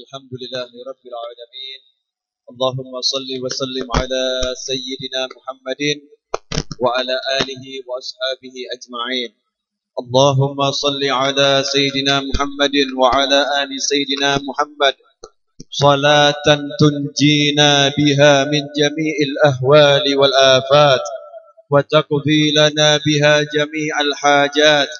الحمد لله رب العالمين. اللهم صل وسلم على سيدنا محمد وعلى آله وأصحابه أجمعين. اللهم صل على سيدنا محمد وعلى آل سيدنا محمد. صلاة تنجينا بها من جميع الأهوال والآفات وتقضي لنا بها جميع الحاجات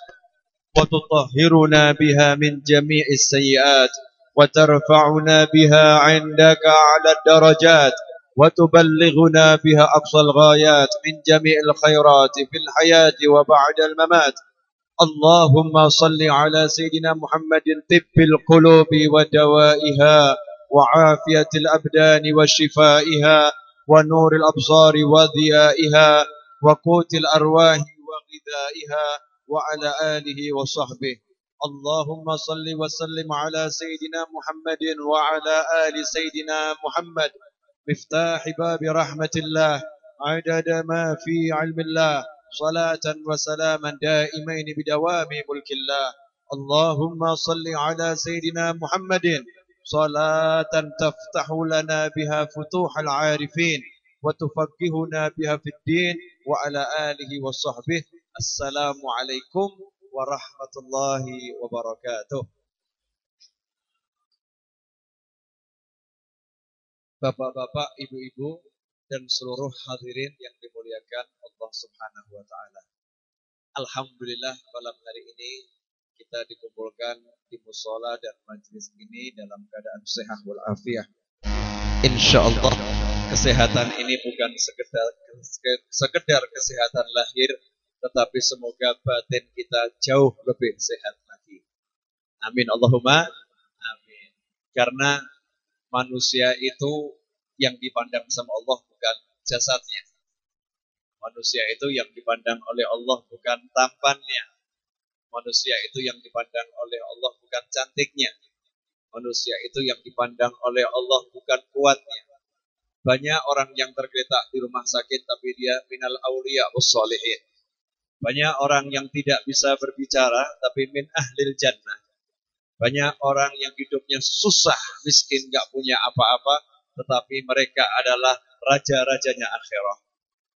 وتطهرنا بها من جميع السيئات. وترفعنا بها عندك على الدرجات وتبلغنا بها أقصى الغايات من جميع الخيرات في الحياة وبعد الممات. اللهم صل على سيدنا محمد طب القلوب ودوائها وعافية الأبدان وشفائها ونور الأبصار وضيائها وقوت الأرواح وغذائها وعلى آله وصحبه. اللهم صل وسلم على سيدنا محمد وعلى آل سيدنا محمد. مفتاح باب رحمة الله عدد ما في علم الله صلاة وسلاما دائمين بدوام ملك الله. اللهم صل على سيدنا محمد صلاة تفتح لنا بها فتوح العارفين وتفقهنا بها في الدين وعلى آله وصحبه. السلام عليكم warahmatullahi wabarakatuh. Bapak-bapak, ibu-ibu, dan seluruh hadirin yang dimuliakan Allah Subhanahu wa taala. Alhamdulillah malam hari ini kita dikumpulkan di musola dan majelis ini dalam keadaan sehat walafiat. Insya Allah kesehatan ini bukan sekedar sekedar kesehatan lahir tetapi semoga batin kita jauh lebih sehat lagi. Amin Allahumma amin. Karena manusia itu yang dipandang sama Allah bukan jasadnya. Manusia itu yang dipandang oleh Allah bukan tampannya. Manusia itu yang dipandang oleh Allah bukan cantiknya. Manusia itu yang dipandang oleh Allah bukan kuatnya. Banyak orang yang tergeletak di rumah sakit tapi dia minal aulia ussolihin. Banyak orang yang tidak bisa berbicara tapi min ahlil jannah. Banyak orang yang hidupnya susah, miskin, gak punya apa-apa, tetapi mereka adalah raja-rajanya akhirah.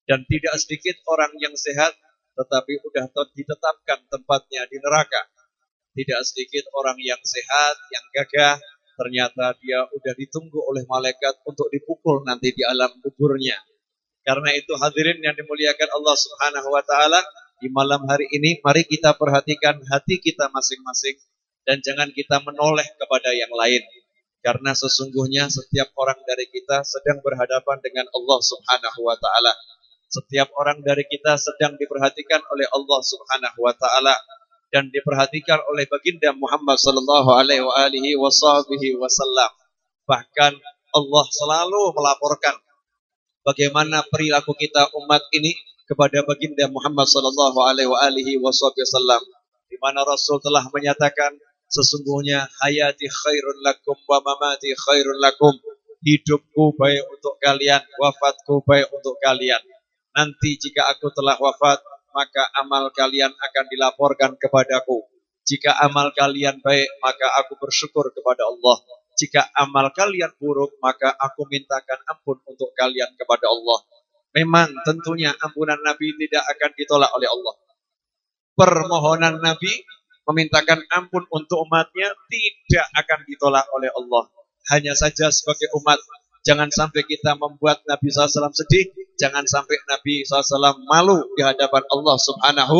Dan tidak sedikit orang yang sehat, tetapi sudah ditetapkan tempatnya di neraka. Tidak sedikit orang yang sehat, yang gagah, ternyata dia sudah ditunggu oleh malaikat untuk dipukul nanti di alam kuburnya. Karena itu hadirin yang dimuliakan Allah Subhanahu wa taala, di malam hari ini mari kita perhatikan hati kita masing-masing dan jangan kita menoleh kepada yang lain. Karena sesungguhnya setiap orang dari kita sedang berhadapan dengan Allah Subhanahu wa taala. Setiap orang dari kita sedang diperhatikan oleh Allah Subhanahu wa taala dan diperhatikan oleh baginda Muhammad sallallahu alaihi wasallam. Bahkan Allah selalu melaporkan bagaimana perilaku kita umat ini kepada baginda Muhammad sallallahu alaihi wasallam di mana Rasul telah menyatakan Sesungguhnya hayati khairun lakum wa mamati khairun lakum. Hidupku baik untuk kalian, wafatku baik untuk kalian. Nanti jika aku telah wafat, maka amal kalian akan dilaporkan kepadaku. Jika amal kalian baik, maka aku bersyukur kepada Allah. Jika amal kalian buruk, maka aku mintakan ampun untuk kalian kepada Allah. Memang tentunya ampunan Nabi tidak akan ditolak oleh Allah. Permohonan Nabi memintakan ampun untuk umatnya tidak akan ditolak oleh Allah. Hanya saja sebagai umat, jangan sampai kita membuat Nabi SAW sedih, jangan sampai Nabi SAW malu di hadapan Allah Subhanahu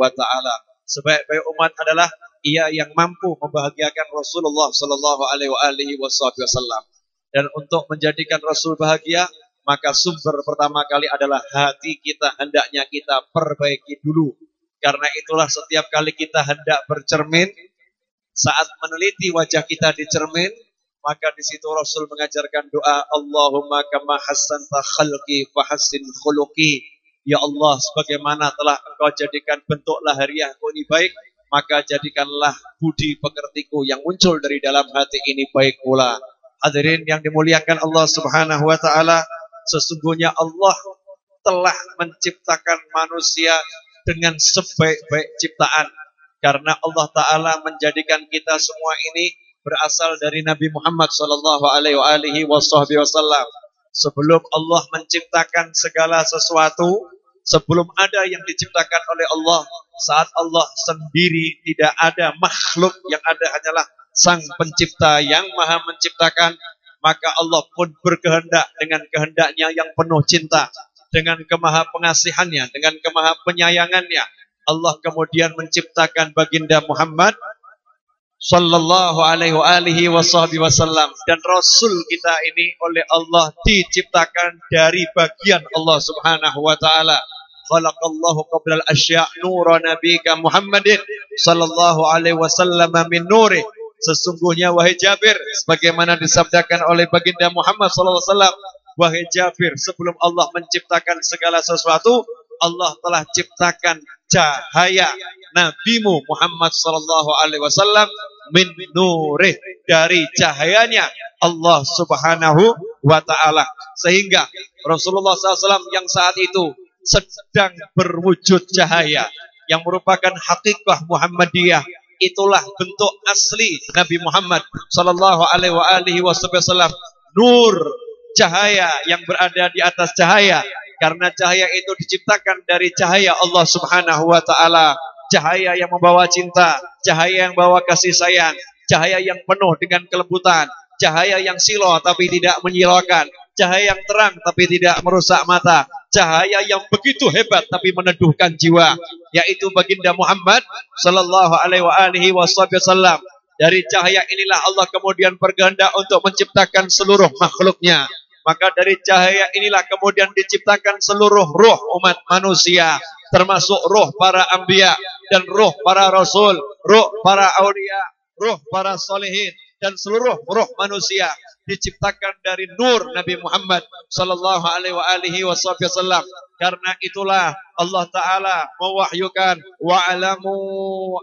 wa Ta'ala. Sebaik-baik umat adalah ia yang mampu membahagiakan Rasulullah Wasallam. Dan untuk menjadikan Rasul bahagia, maka sumber pertama kali adalah hati kita hendaknya kita perbaiki dulu karena itulah setiap kali kita hendak bercermin, saat meneliti wajah kita di cermin, maka di situ Rasul mengajarkan doa Allahumma kama hassanta khalqi fahassin khuluqi. Ya Allah, sebagaimana telah engkau jadikan bentuk lahiriahku ini baik, maka jadikanlah budi pekertiku yang muncul dari dalam hati ini baik pula. Hadirin yang dimuliakan Allah Subhanahu wa taala, sesungguhnya Allah telah menciptakan manusia dengan sebaik-baik ciptaan. Karena Allah Ta'ala menjadikan kita semua ini berasal dari Nabi Muhammad wasallam. Sebelum Allah menciptakan segala sesuatu, sebelum ada yang diciptakan oleh Allah, saat Allah sendiri tidak ada makhluk yang ada hanyalah Sang Pencipta yang Maha menciptakan, maka Allah pun berkehendak dengan kehendaknya yang penuh cinta, dengan kemaha pengasihannya, dengan kemaha penyayangannya. Allah kemudian menciptakan baginda Muhammad sallallahu alaihi wasallam dan rasul kita ini oleh Allah diciptakan dari bagian Allah Subhanahu wa taala. Khalaqallahu qabla al-asya' nura nabika Muhammadin sallallahu alaihi wasallam min nuri sesungguhnya wahai Jabir sebagaimana disabdakan oleh baginda Muhammad wasallam wahai Jabir sebelum Allah menciptakan segala sesuatu Allah telah ciptakan cahaya nabimu Muhammad sallallahu alaihi wasallam min nurih dari cahayanya Allah Subhanahu wa taala. Sehingga Rasulullah SAW yang saat itu sedang berwujud cahaya yang merupakan hakikah Muhammadiyah itulah bentuk asli Nabi Muhammad sallallahu alaihi wasallam. Nur cahaya yang berada di atas cahaya. Karena cahaya itu diciptakan dari cahaya Allah Subhanahu wa taala. Cahaya yang membawa cinta cahaya yang membawa kasih sayang cahaya yang penuh dengan kelembutan cahaya yang silo tapi tidak menyilaukan cahaya yang terang tapi tidak merusak mata cahaya yang begitu hebat tapi meneduhkan jiwa yaitu baginda Muhammad sallallahu alaihi wasallam. Dari cahaya inilah Allah kemudian berkehendak untuk menciptakan seluruh makhluknya. Maka dari cahaya inilah kemudian diciptakan seluruh roh umat manusia termasuk roh para anbiya dan roh para rasul roh para aulia roh para solehin dan seluruh roh manusia diciptakan dari nur Nabi Muhammad sallallahu alaihi wasallam karena itulah Allah taala mewahyukan wa alamu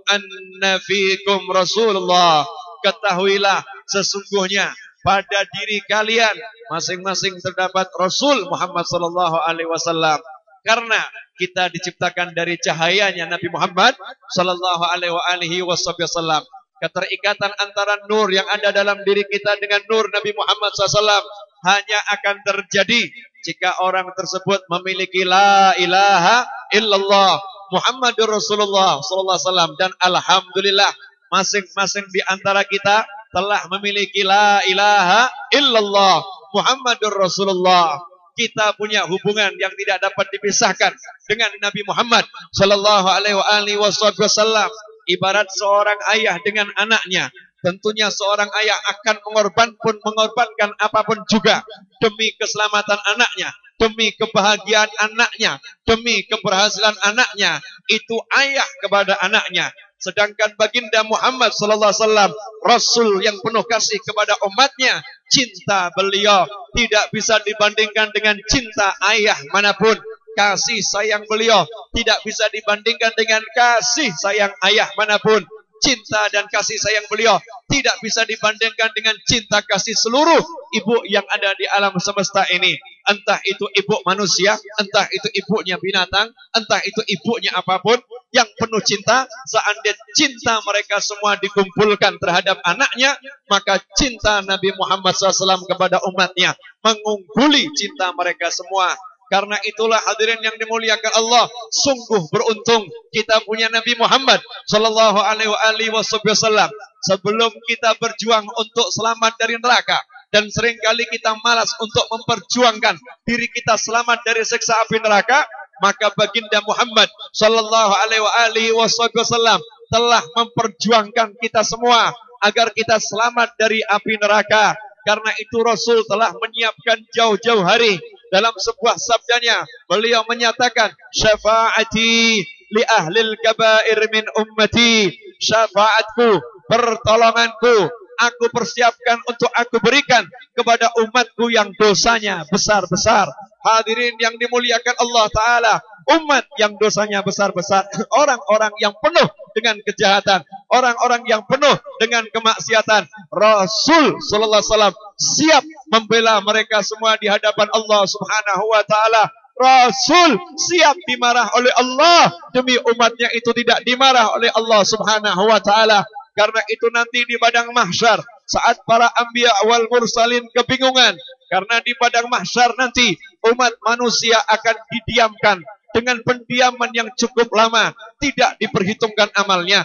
anna fikum rasulullah. Ketahuilah sesungguhnya pada diri kalian masing-masing terdapat Rasul Muhammad sallallahu alaihi wasallam karena kita diciptakan dari cahayanya Nabi Muhammad sallallahu alaihi wasallam keterikatan antara nur yang ada dalam diri kita dengan nur Nabi Muhammad SAW hanya akan terjadi jika orang tersebut memiliki la ilaha illallah Muhammadur Rasulullah SAW dan alhamdulillah masing-masing di antara kita telah memiliki la ilaha illallah Muhammadur Rasulullah. Kita punya hubungan yang tidak dapat dipisahkan dengan Nabi Muhammad sallallahu alaihi wasallam Ibarat seorang ayah dengan anaknya. Tentunya seorang ayah akan mengorban pun mengorbankan apa pun juga demi keselamatan anaknya, demi kebahagiaan anaknya, demi keberhasilan anaknya. Itu ayah kepada anaknya. Sedangkan baginda Muhammad sallallahu alaihi wasallam rasul yang penuh kasih kepada umatnya, cinta beliau tidak bisa dibandingkan dengan cinta ayah mana pun kasih sayang beliau tidak bisa dibandingkan dengan kasih sayang ayah mana pun. Cinta dan kasih sayang beliau tidak bisa dibandingkan dengan cinta kasih seluruh ibu yang ada di alam semesta ini. Entah itu ibu manusia, entah itu ibunya binatang, entah itu ibunya apa pun yang penuh cinta. Seandainya cinta mereka semua dikumpulkan terhadap anaknya, maka cinta Nabi Muhammad SAW kepada umatnya mengungguli cinta mereka semua karena itulah hadirin yang dimuliakan Allah, sungguh beruntung kita punya Nabi Muhammad sallallahu alaihi wasallam. Sebelum kita berjuang untuk selamat dari neraka dan sering kali kita malas untuk memperjuangkan diri kita selamat dari siksa api neraka, maka baginda Muhammad sallallahu alaihi wasallam telah memperjuangkan kita semua agar kita selamat dari api neraka. Karena itu Rasul telah menyiapkan jauh-jauh hari dalam sebuah sabdanya beliau menyatakan syafaati li ahlil kabair min ummati. Syafaatku pertolonganku aku persiapkan untuk aku berikan kepada umatku yang dosanya besar-besar hadirin yang dimuliakan Allah taala umat yang dosanya besar-besar, orang-orang yang penuh dengan kejahatan, orang-orang yang penuh dengan kemaksiatan. Rasul sallallahu alaihi siap membela mereka semua di hadapan Allah Subhanahu wa taala. Rasul siap dimarah oleh Allah demi umatnya itu tidak dimarah oleh Allah Subhanahu wa taala. Karena itu nanti di padang mahsyar saat para anbiya wal mursalin kebingungan karena di padang mahsyar nanti umat manusia akan didiamkan dengan pendiaman yang cukup lama, tidak diperhitungkan amalnya,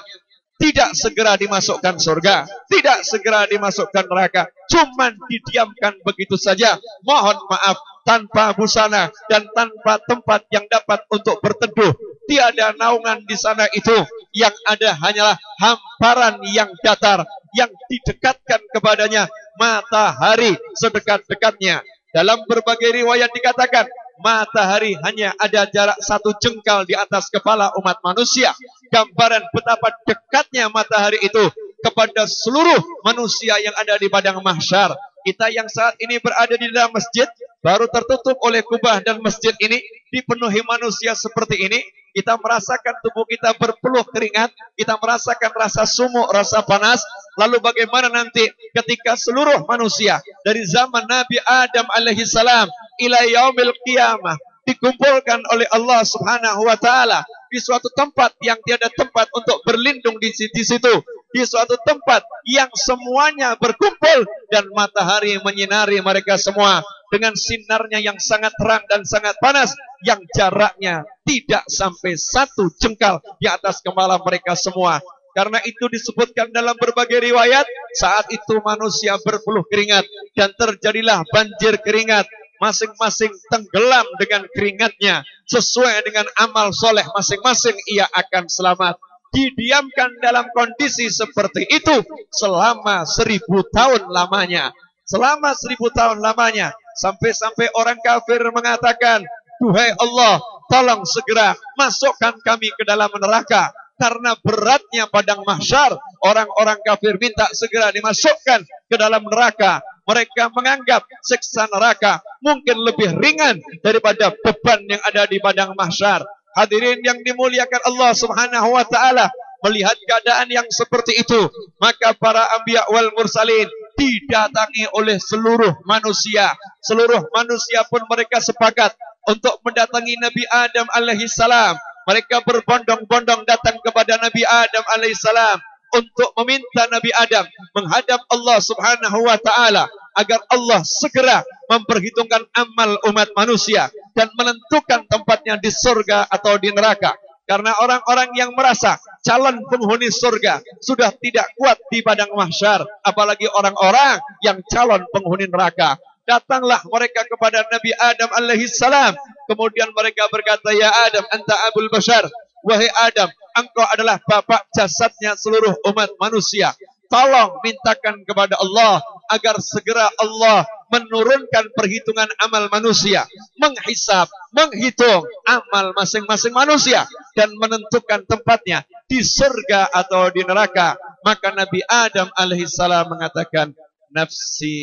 tidak segera dimasukkan surga, tidak segera dimasukkan neraka, cuman didiamkan begitu saja. Mohon maaf tanpa busana dan tanpa tempat yang dapat untuk berteduh. Tiada naungan di sana itu. Yang ada hanyalah hamparan yang datar yang didekatkan kepadanya matahari sedekat-dekatnya. Dalam berbagai riwayat dikatakan matahari hanya ada jarak satu jengkal di atas kepala umat manusia. Gambaran betapa dekatnya matahari itu kepada seluruh manusia yang ada di padang mahsyar. Kita yang saat ini berada di dalam masjid baru tertutup oleh kubah dan masjid ini dipenuhi manusia seperti ini. Kita merasakan tubuh kita berpeluh keringat, kita merasakan rasa sumuk, rasa panas. Lalu bagaimana nanti ketika seluruh manusia dari zaman Nabi Adam alaihi salam ila yaumil qiyamah dikumpulkan oleh Allah Subhanahu wa taala di suatu tempat yang tiada tempat untuk berlindung di, di situ di suatu tempat yang semuanya berkumpul dan matahari menyinari mereka semua dengan sinarnya yang sangat terang dan sangat panas yang jaraknya tidak sampai satu jengkal di atas kepala mereka semua. Karena itu disebutkan dalam berbagai riwayat, saat itu manusia berpeluh keringat dan terjadilah banjir keringat. Masing-masing tenggelam dengan keringatnya sesuai dengan amal soleh masing-masing ia akan selamat didiamkan dalam kondisi seperti itu selama seribu tahun lamanya. Selama seribu tahun lamanya. Sampai-sampai orang kafir mengatakan, Duhai Allah, tolong segera masukkan kami ke dalam neraka. Karena beratnya padang mahsyar, orang-orang kafir minta segera dimasukkan ke dalam neraka. Mereka menganggap siksa neraka mungkin lebih ringan daripada beban yang ada di padang mahsyar. Hadirin yang dimuliakan Allah Subhanahu wa taala, melihat keadaan yang seperti itu, maka para anbiya wal mursalin didatangi oleh seluruh manusia. Seluruh manusia pun mereka sepakat untuk mendatangi Nabi Adam alaihi salam. Mereka berbondong-bondong datang kepada Nabi Adam alaihi salam untuk meminta Nabi Adam menghadap Allah Subhanahu wa taala agar Allah segera memperhitungkan amal umat manusia dan menentukan tempatnya di surga atau di neraka. Karena orang-orang yang merasa calon penghuni surga sudah tidak kuat di padang mahsyar, apalagi orang-orang yang calon penghuni neraka. Datanglah mereka kepada Nabi Adam alaihi salam. Kemudian mereka berkata, "Ya Adam, anta abul bashar." Wahai Adam, engkau adalah bapak jasadnya seluruh umat manusia. Tolong mintakan kepada Allah agar segera Allah menurunkan perhitungan amal manusia, menghisap, menghitung amal masing-masing manusia dan menentukan tempatnya di surga atau di neraka. Maka Nabi Adam alaihissalam mengatakan, nafsi,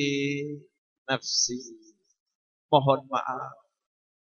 nafsi, mohon maaf,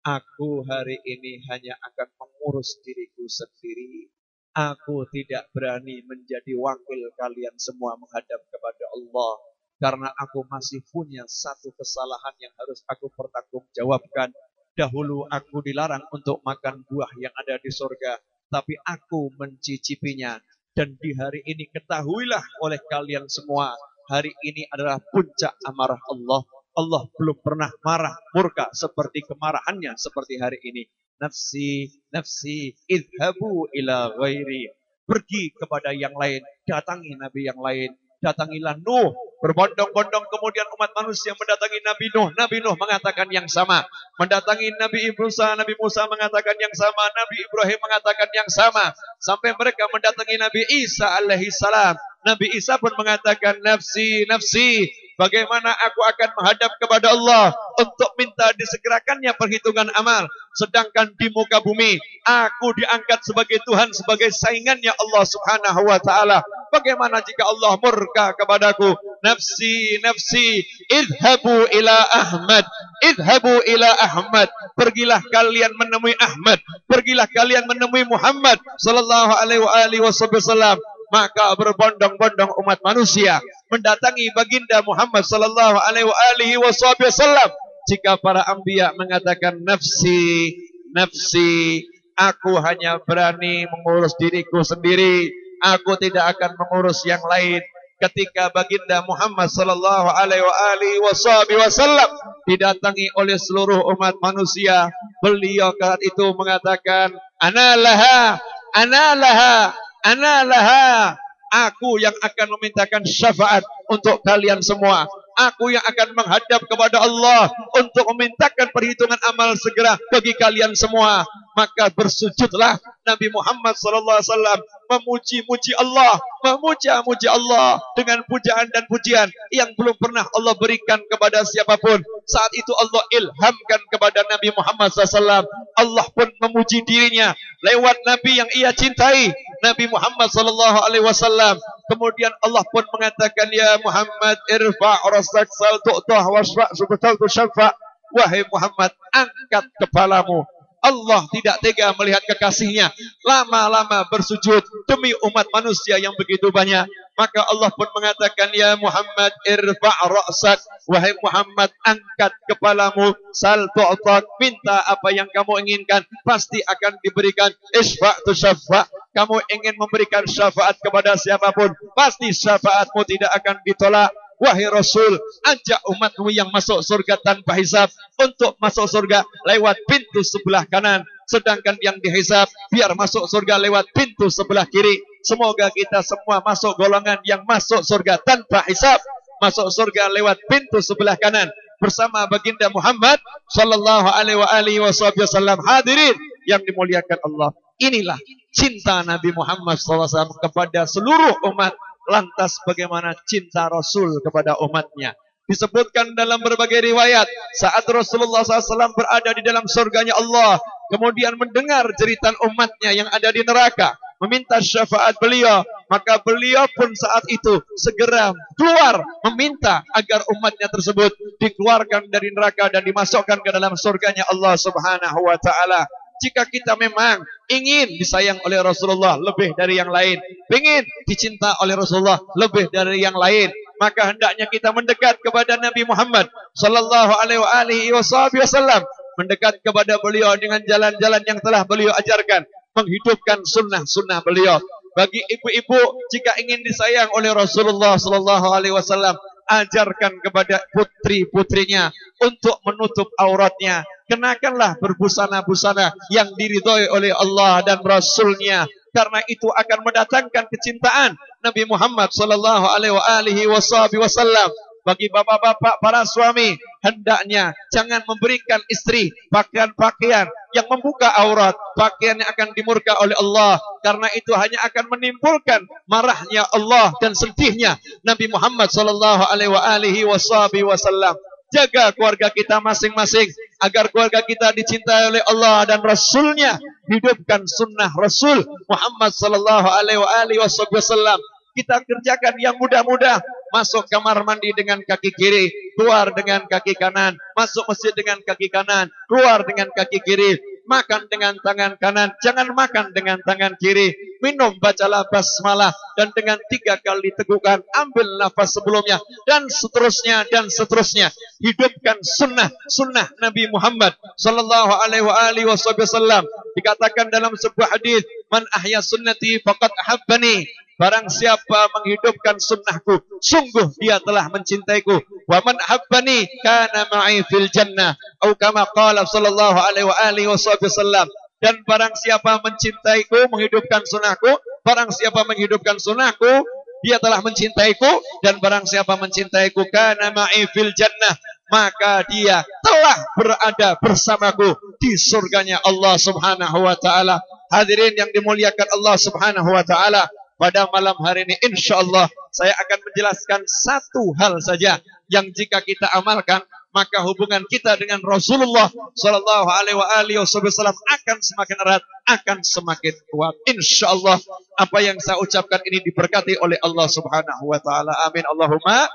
aku hari ini hanya akan mengurus diriku sendiri. Aku tidak berani menjadi wakil kalian semua menghadap kepada Allah karena aku masih punya satu kesalahan yang harus aku pertanggungjawabkan. Dahulu aku dilarang untuk makan buah yang ada di sorga, tapi aku mencicipinya. Dan di hari ini ketahuilah oleh kalian semua, hari ini adalah puncak amarah Allah. Allah belum pernah marah, murka seperti kemarahannya seperti hari ini. Nafsi, nafsi, idhabu ila ghairi. Pergi kepada yang lain, datangi Nabi yang lain, datangilah Nuh. Berbondong-bondong kemudian umat manusia mendatangi Nabi Nuh. Nabi Nuh mengatakan yang sama. Mendatangi Nabi Musa, Nabi Musa mengatakan yang sama. Nabi Ibrahim mengatakan yang sama. Sampai mereka mendatangi Nabi Isa alaihi salam. Nabi Isa pun mengatakan nafsi, nafsi. Bagaimana aku akan menghadap kepada Allah untuk minta disegerakannya perhitungan amal. Sedangkan di muka bumi, aku diangkat sebagai Tuhan, sebagai saingannya Allah subhanahu wa ta'ala. Bagaimana jika Allah murka kepadaku? Nafsi, nafsi, idhabu ila Ahmad. Idhabu ila Ahmad. Pergilah kalian menemui Ahmad. Pergilah kalian menemui Muhammad sallallahu alaihi wasallam maka berbondong-bondong umat manusia mendatangi baginda Muhammad sallallahu alaihi wasallam. Jika para anbiya mengatakan nafsi nafsi aku hanya berani mengurus diriku sendiri. Aku tidak akan mengurus yang lain. Ketika baginda Muhammad sallallahu alaihi wasallam didatangi oleh seluruh umat manusia beliau saat itu mengatakan ana laha ana laha ana laha aku yang akan memintakan syafaat untuk kalian semua. Aku yang akan menghadap kepada Allah untuk memintakan perhitungan amal segera bagi kalian semua. Maka bersujudlah Nabi Muhammad sallallahu alaihi wasallam memuji-muji Allah, memuja-muji Allah dengan pujaan dan pujian yang belum pernah Allah berikan kepada siapa pun. Saat itu Allah ilhamkan kepada Nabi Muhammad SAW. Allah pun memuji dirinya lewat Nabi yang ia cintai, Nabi Muhammad wasallam. Kemudian Allah pun mengatakan ya Muhammad irfa' rasak sal tu'tah wasfa' subtal syafa' Wahai Muhammad, angkat kepalamu Allah tidak tega melihat kekasihnya lama-lama bersujud demi umat manusia yang begitu banyak. Maka Allah pun mengatakan, Ya Muhammad, irfa' ra'sak. Wahai Muhammad, angkat kepalamu. Sal tu'tak. Minta apa yang kamu inginkan. Pasti akan diberikan. Isfa' tu syafa' kamu ingin memberikan syafaat kepada siapa pun, pasti syafaatmu tidak akan ditolak. Wahai Rasul, ajak umatmu yang masuk surga tanpa hisab untuk masuk surga lewat pintu sebelah kanan. Sedangkan yang dihisab biar masuk surga lewat pintu sebelah kiri. Semoga kita semua masuk golongan yang masuk surga tanpa hisab. Masuk surga lewat pintu sebelah kanan bersama baginda Muhammad sallallahu alaihi wasallam hadirin yang dimuliakan Allah. Inilah cinta Nabi Muhammad SAW kepada seluruh umat Lantas bagaimana cinta Rasul kepada umatnya? Disebutkan dalam berbagai riwayat saat Rasulullah SAW berada di dalam surganya Allah, kemudian mendengar jeritan umatnya yang ada di neraka, meminta syafaat beliau, maka beliau pun saat itu segera keluar meminta agar umatnya tersebut dikeluarkan dari neraka dan dimasukkan ke dalam surganya Allah Subhanahu wa taala jika kita memang ingin disayang oleh Rasulullah lebih dari yang lain, ingin dicinta oleh Rasulullah lebih dari yang lain, maka hendaknya kita mendekat kepada Nabi Muhammad sallallahu alaihi wasallam, mendekat kepada beliau dengan jalan-jalan yang telah beliau ajarkan, menghidupkan sunnah-sunnah beliau. Bagi ibu-ibu jika ingin disayang oleh Rasulullah sallallahu alaihi wasallam, ajarkan kepada putri-putrinya untuk menutup auratnya, kenakanlah berbusana-busana yang diridhoi oleh Allah dan Rasulnya. Karena itu akan mendatangkan kecintaan Nabi Muhammad sallallahu alaihi wasallam bagi bapak-bapak para suami hendaknya jangan memberikan istri pakaian-pakaian yang membuka aurat pakaian yang akan dimurka oleh Allah. Karena itu hanya akan menimbulkan marahnya Allah dan sedihnya Nabi Muhammad sallallahu alaihi wasallam Jaga keluarga kita masing-masing agar keluarga kita dicintai oleh Allah dan Rasulnya. Hidupkan sunnah Rasul Muhammad Sallallahu Alaihi Wasallam. Kita kerjakan yang mudah-mudah. Masuk kamar mandi dengan kaki kiri, keluar dengan kaki kanan. Masuk masjid dengan kaki kanan, keluar dengan kaki kiri makan dengan tangan kanan, jangan makan dengan tangan kiri. Minum bacalah basmalah dan dengan tiga kali tegukan ambil nafas sebelumnya dan seterusnya dan seterusnya. Hidupkan sunnah sunnah Nabi Muhammad sallallahu alaihi wasallam. Dikatakan dalam sebuah hadis, "Man ahya sunnati faqad ahabbani." Barang siapa menghidupkan sunnahku, sungguh dia telah mencintaiku. Wa man habbani kana ma'i fil jannah. Atau kama qala sallallahu alaihi wasallam. Dan barang siapa mencintaiku, menghidupkan sunnahku, barang siapa menghidupkan sunnahku, dia telah mencintaiku dan barang siapa mencintaiku kana ma'i fil jannah maka dia telah berada bersamaku di surganya Allah Subhanahu wa taala. Hadirin yang dimuliakan Allah Subhanahu wa taala, pada malam hari ini insya Allah saya akan menjelaskan satu hal saja yang jika kita amalkan maka hubungan kita dengan Rasulullah Sallallahu Alaihi Wasallam akan semakin erat, akan semakin kuat. Insya Allah apa yang saya ucapkan ini diberkati oleh Allah Subhanahu Wa Taala. Amin. Allahumma.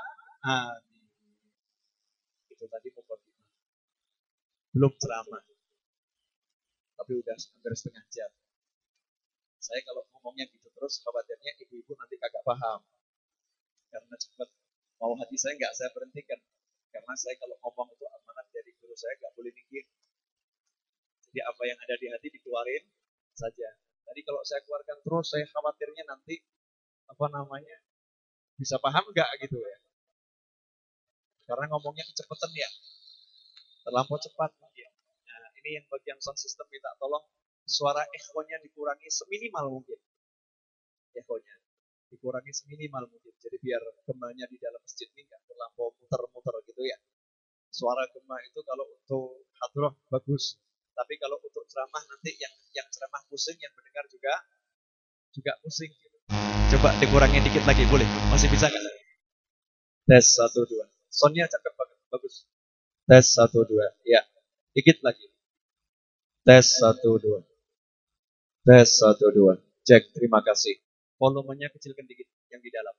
Itu tadi belum ceramah, tapi udah hampir setengah jam. Saya kalau ngomongnya gitu terus khawatirnya ibu-ibu nanti kagak paham. Karena cepat mau hati saya nggak saya berhentikan. Karena saya kalau ngomong itu amanat dari guru saya nggak boleh mikir. Jadi apa yang ada di hati dikeluarin saja. Tadi kalau saya keluarkan terus saya khawatirnya nanti apa namanya bisa paham nggak gitu ya? Karena ngomongnya kecepatan ya, terlampau cepat mungkin. Nah, ini yang bagian sound system minta tolong suara echonya dikurangi seminimal mungkin. Echonya dikurangi seminimal mungkin. Jadi biar gemanya di dalam masjid ini nggak terlampau muter-muter gitu ya. Suara gema itu kalau untuk hadroh bagus, tapi kalau untuk ceramah nanti yang yang ceramah pusing, yang mendengar juga juga pusing. Gitu. Coba dikurangi dikit lagi, boleh? Masih bisa kan? Tes satu dua. Sonya cakep banget, bagus. Tes satu dua, ya. Dikit lagi. Tes satu dua. Tes satu dua. Cek, terima kasih. Volumenya kecilkan dikit yang di dalam.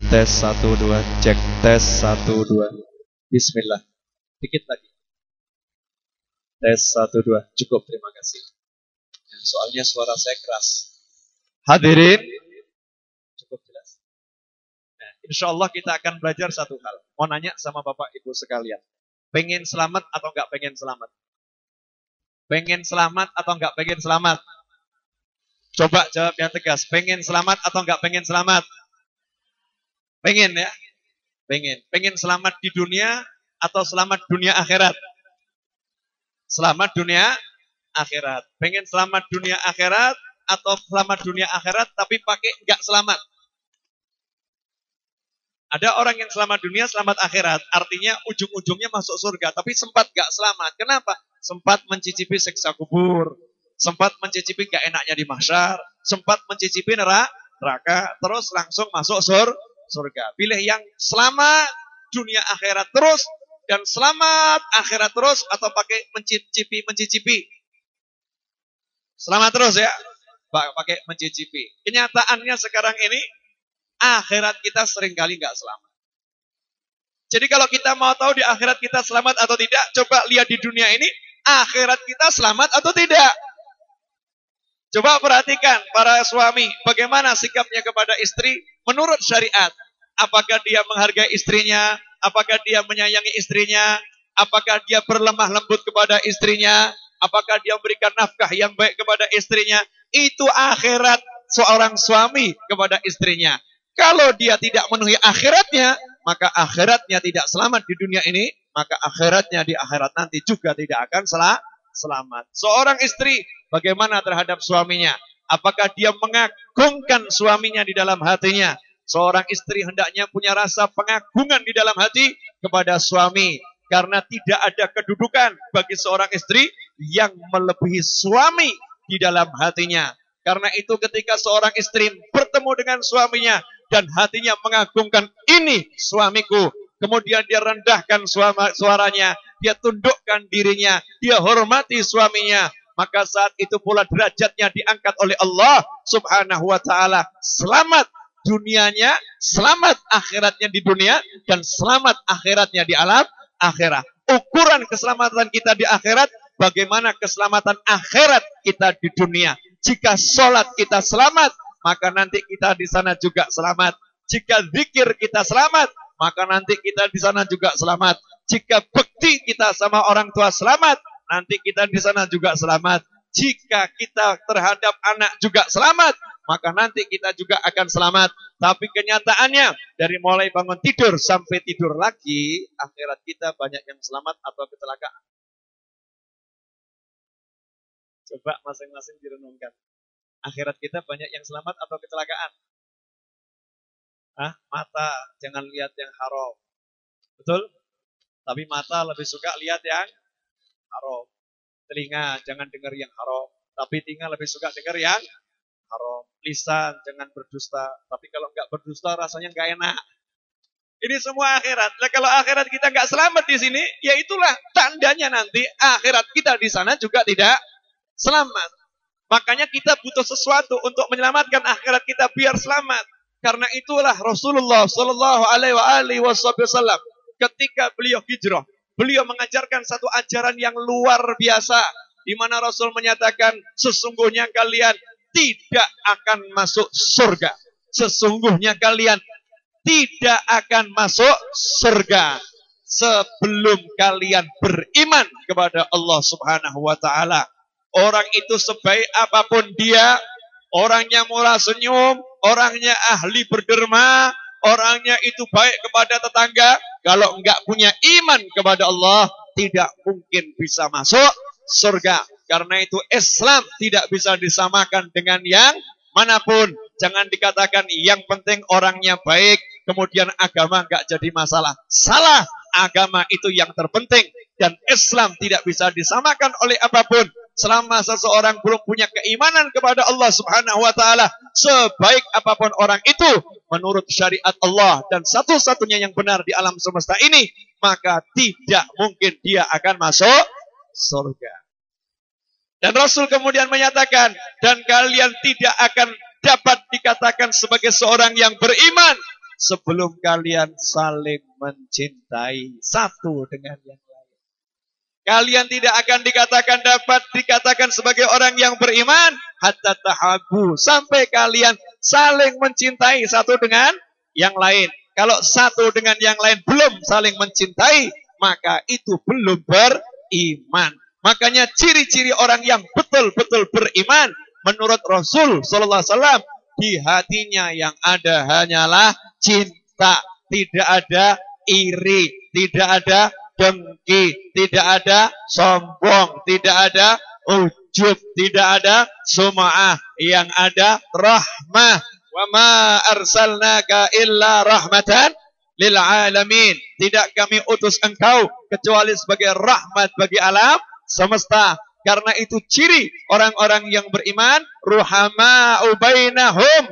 Tes satu dua, cek tes satu dua. Bismillah. Dikit lagi. Tes satu dua, cukup terima kasih. Soalnya suara saya keras. Hadirin, cukup jelas. Nah, insya Allah kita akan belajar satu hal. Mau nanya sama Bapak Ibu sekalian. Pengen selamat atau enggak pengen selamat? Pengen selamat atau enggak pengen selamat? Coba jawab yang tegas. Pengen selamat atau enggak pengen selamat? Pengen ya? Pengen. Pengen selamat di dunia atau selamat dunia akhirat? Selamat dunia akhirat. Pengen selamat dunia akhirat atau selamat dunia akhirat tapi pakai enggak selamat? Ada orang yang selamat dunia, selamat akhirat. Artinya ujung-ujungnya masuk surga. Tapi sempat gak selamat. Kenapa? Sempat mencicipi seksa kubur sempat mencicipi gak enaknya di mahsyar, sempat mencicipi neraka, terus langsung masuk sur, surga. Pilih yang selamat dunia akhirat terus dan selamat akhirat terus atau pakai mencicipi mencicipi. Selamat terus ya. Pakai mencicipi. Kenyataannya sekarang ini akhirat kita sering kali nggak selamat. Jadi kalau kita mau tahu di akhirat kita selamat atau tidak, coba lihat di dunia ini akhirat kita selamat atau tidak. Coba perhatikan para suami, bagaimana sikapnya kepada istri menurut syariat. Apakah dia menghargai istrinya? Apakah dia menyayangi istrinya? Apakah dia berlemah lembut kepada istrinya? Apakah dia memberikan nafkah yang baik kepada istrinya? Itu akhirat seorang suami kepada istrinya. Kalau dia tidak memenuhi akhiratnya, maka akhiratnya tidak selamat di dunia ini, maka akhiratnya di akhirat nanti juga tidak akan selamat. Seorang istri bagaimana terhadap suaminya? Apakah dia mengagungkan suaminya di dalam hatinya? Seorang istri hendaknya punya rasa pengagungan di dalam hati kepada suami. Karena tidak ada kedudukan bagi seorang istri yang melebihi suami di dalam hatinya. Karena itu ketika seorang istri bertemu dengan suaminya dan hatinya mengagungkan ini suamiku. Kemudian dia rendahkan suaranya, dia tundukkan dirinya, dia hormati suaminya, maka saat itu pula derajatnya diangkat oleh Allah Subhanahu wa taala. Selamat dunianya, selamat akhiratnya di dunia dan selamat akhiratnya di alam akhirat. Ukuran keselamatan kita di akhirat bagaimana keselamatan akhirat kita di dunia. Jika sholat kita selamat, maka nanti kita di sana juga selamat. Jika zikir kita selamat, maka nanti kita di sana juga selamat. Jika bekti kita sama orang tua selamat, nanti kita di sana juga selamat. Jika kita terhadap anak juga selamat, maka nanti kita juga akan selamat. Tapi kenyataannya, dari mulai bangun tidur sampai tidur lagi, akhirat kita banyak yang selamat atau kecelakaan. Coba masing-masing direnungkan. Akhirat kita banyak yang selamat atau kecelakaan? Ah, mata jangan lihat yang haram. Betul? Tapi mata lebih suka lihat yang haram. Telinga jangan dengar yang haram, tapi telinga lebih suka dengar yang haram. Lisan jangan berdusta, tapi kalau nggak berdusta rasanya nggak enak. Ini semua akhirat. Nah, kalau akhirat kita nggak selamat di sini, ya itulah tandanya nanti akhirat kita di sana juga tidak selamat. Makanya kita butuh sesuatu untuk menyelamatkan akhirat kita biar selamat. Karena itulah Rasulullah Shallallahu Alaihi Wasallam ketika beliau hijrah Beliau mengajarkan satu ajaran yang luar biasa. Di mana Rasul menyatakan, sesungguhnya kalian tidak akan masuk surga. Sesungguhnya kalian tidak akan masuk surga sebelum kalian beriman kepada Allah Subhanahu wa taala. Orang itu sebaik apa pun dia, orangnya murah senyum, orangnya ahli berderma, orangnya itu baik kepada tetangga, kalau enggak punya iman kepada Allah, tidak mungkin bisa masuk surga. Karena itu Islam tidak bisa disamakan dengan yang mana pun. Jangan dikatakan yang penting orangnya baik, kemudian agama enggak jadi masalah. Salah, agama itu yang terpenting. Dan Islam tidak bisa disamakan oleh apa pun. Selama seseorang belum punya keimanan kepada Allah subhanahu wa ta'ala. Sebaik apa pun orang itu. Menurut syariat Allah. Dan satu-satunya yang benar di alam semesta ini. Maka tidak mungkin dia akan masuk surga. Dan Rasul kemudian menyatakan. Dan kalian tidak akan dapat dikatakan sebagai seorang yang beriman. Sebelum kalian saling mencintai satu dengan yang Kalian tidak akan dikatakan dapat dikatakan sebagai orang yang beriman hatta tahabu sampai kalian saling mencintai satu dengan yang lain. Kalau satu dengan yang lain belum saling mencintai, maka itu belum beriman. Makanya ciri-ciri orang yang betul-betul beriman menurut Rasul sallallahu alaihi wasallam di hatinya yang ada hanyalah cinta, tidak ada iri, tidak ada dengki, tidak ada sombong, tidak ada ujub, tidak ada sum'ah, yang ada rahmah. Wa ma arsalnaka illa rahmatan lil alamin. Tidak kami utus engkau kecuali sebagai rahmat bagi alam semesta. Karena itu ciri orang-orang yang beriman, ruhama ubainahum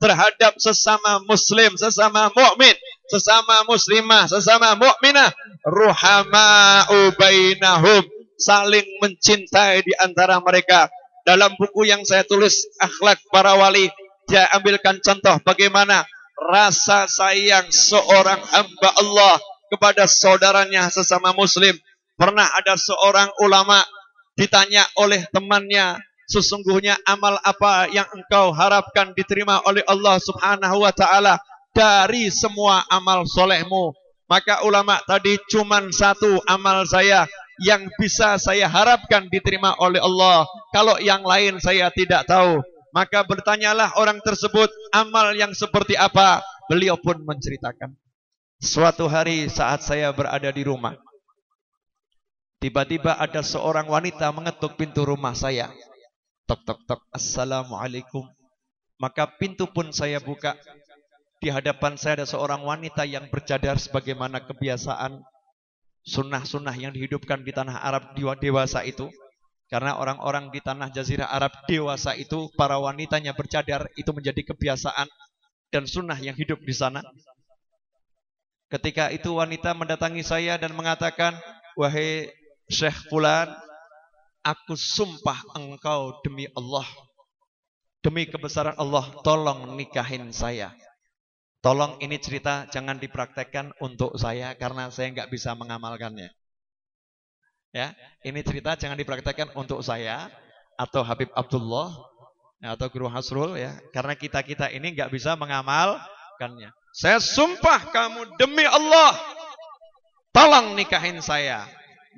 terhadap sesama muslim, sesama mukmin sesama muslimah, sesama mukminah, ruhama ubainahum, saling mencintai di antara mereka. Dalam buku yang saya tulis akhlak para wali, dia ambilkan contoh bagaimana rasa sayang seorang hamba Allah kepada saudaranya sesama muslim. Pernah ada seorang ulama ditanya oleh temannya, sesungguhnya amal apa yang engkau harapkan diterima oleh Allah Subhanahu wa taala? Dari semua amal solehmu. Maka ulama tadi cuma satu amal saya yang bisa saya harapkan diterima oleh Allah. Kalau yang lain saya tidak tahu. Maka bertanyalah orang tersebut amal yang seperti apa. Beliau pun menceritakan. Suatu hari saat saya berada di rumah. Tiba-tiba ada seorang wanita mengetuk pintu rumah saya. Tok tok tok. Assalamualaikum. Maka pintu pun saya buka. Di hadapan saya ada seorang wanita yang bercadar sebagaimana kebiasaan sunnah-sunnah yang dihidupkan di tanah Arab dewasa itu. Karena orang-orang di tanah jazirah Arab dewasa itu, para wanitanya bercadar, itu menjadi kebiasaan dan sunnah yang hidup di sana. Ketika itu wanita mendatangi saya dan mengatakan, Wahai Syekh Fulan, aku sumpah engkau demi Allah. Demi kebesaran Allah, tolong nikahin saya. Tolong ini cerita jangan dipraktekkan untuk saya karena saya nggak bisa mengamalkannya. Ya, ini cerita jangan dipraktekkan untuk saya atau Habib Abdullah atau Guru Hasrul ya, karena kita kita ini nggak bisa mengamalkannya. Saya sumpah kamu demi Allah, tolong nikahin saya.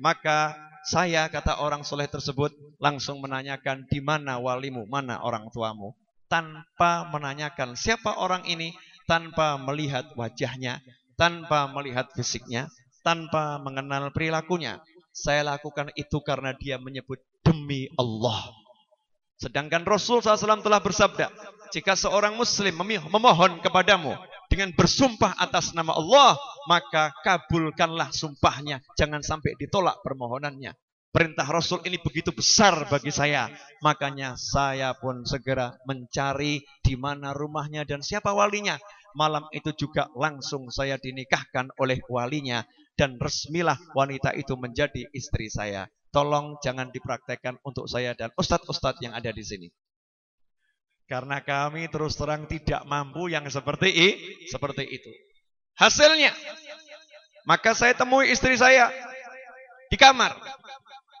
Maka saya kata orang soleh tersebut langsung menanyakan di mana walimu, mana orang tuamu, tanpa menanyakan siapa orang ini tanpa melihat wajahnya, tanpa melihat fisiknya, tanpa mengenal perilakunya. Saya lakukan itu karena dia menyebut demi Allah. Sedangkan Rasul SAW telah bersabda, jika seorang muslim memohon kepadamu dengan bersumpah atas nama Allah, maka kabulkanlah sumpahnya. Jangan sampai ditolak permohonannya. Perintah Rasul ini begitu besar bagi saya. Makanya saya pun segera mencari di mana rumahnya dan siapa walinya. Malam itu juga langsung saya dinikahkan oleh walinya. Dan resmilah wanita itu menjadi istri saya. Tolong jangan dipraktekkan untuk saya dan ustadz-ustadz yang ada di sini. Karena kami terus terang tidak mampu yang seperti seperti itu. Hasilnya, maka saya temui istri saya di kamar.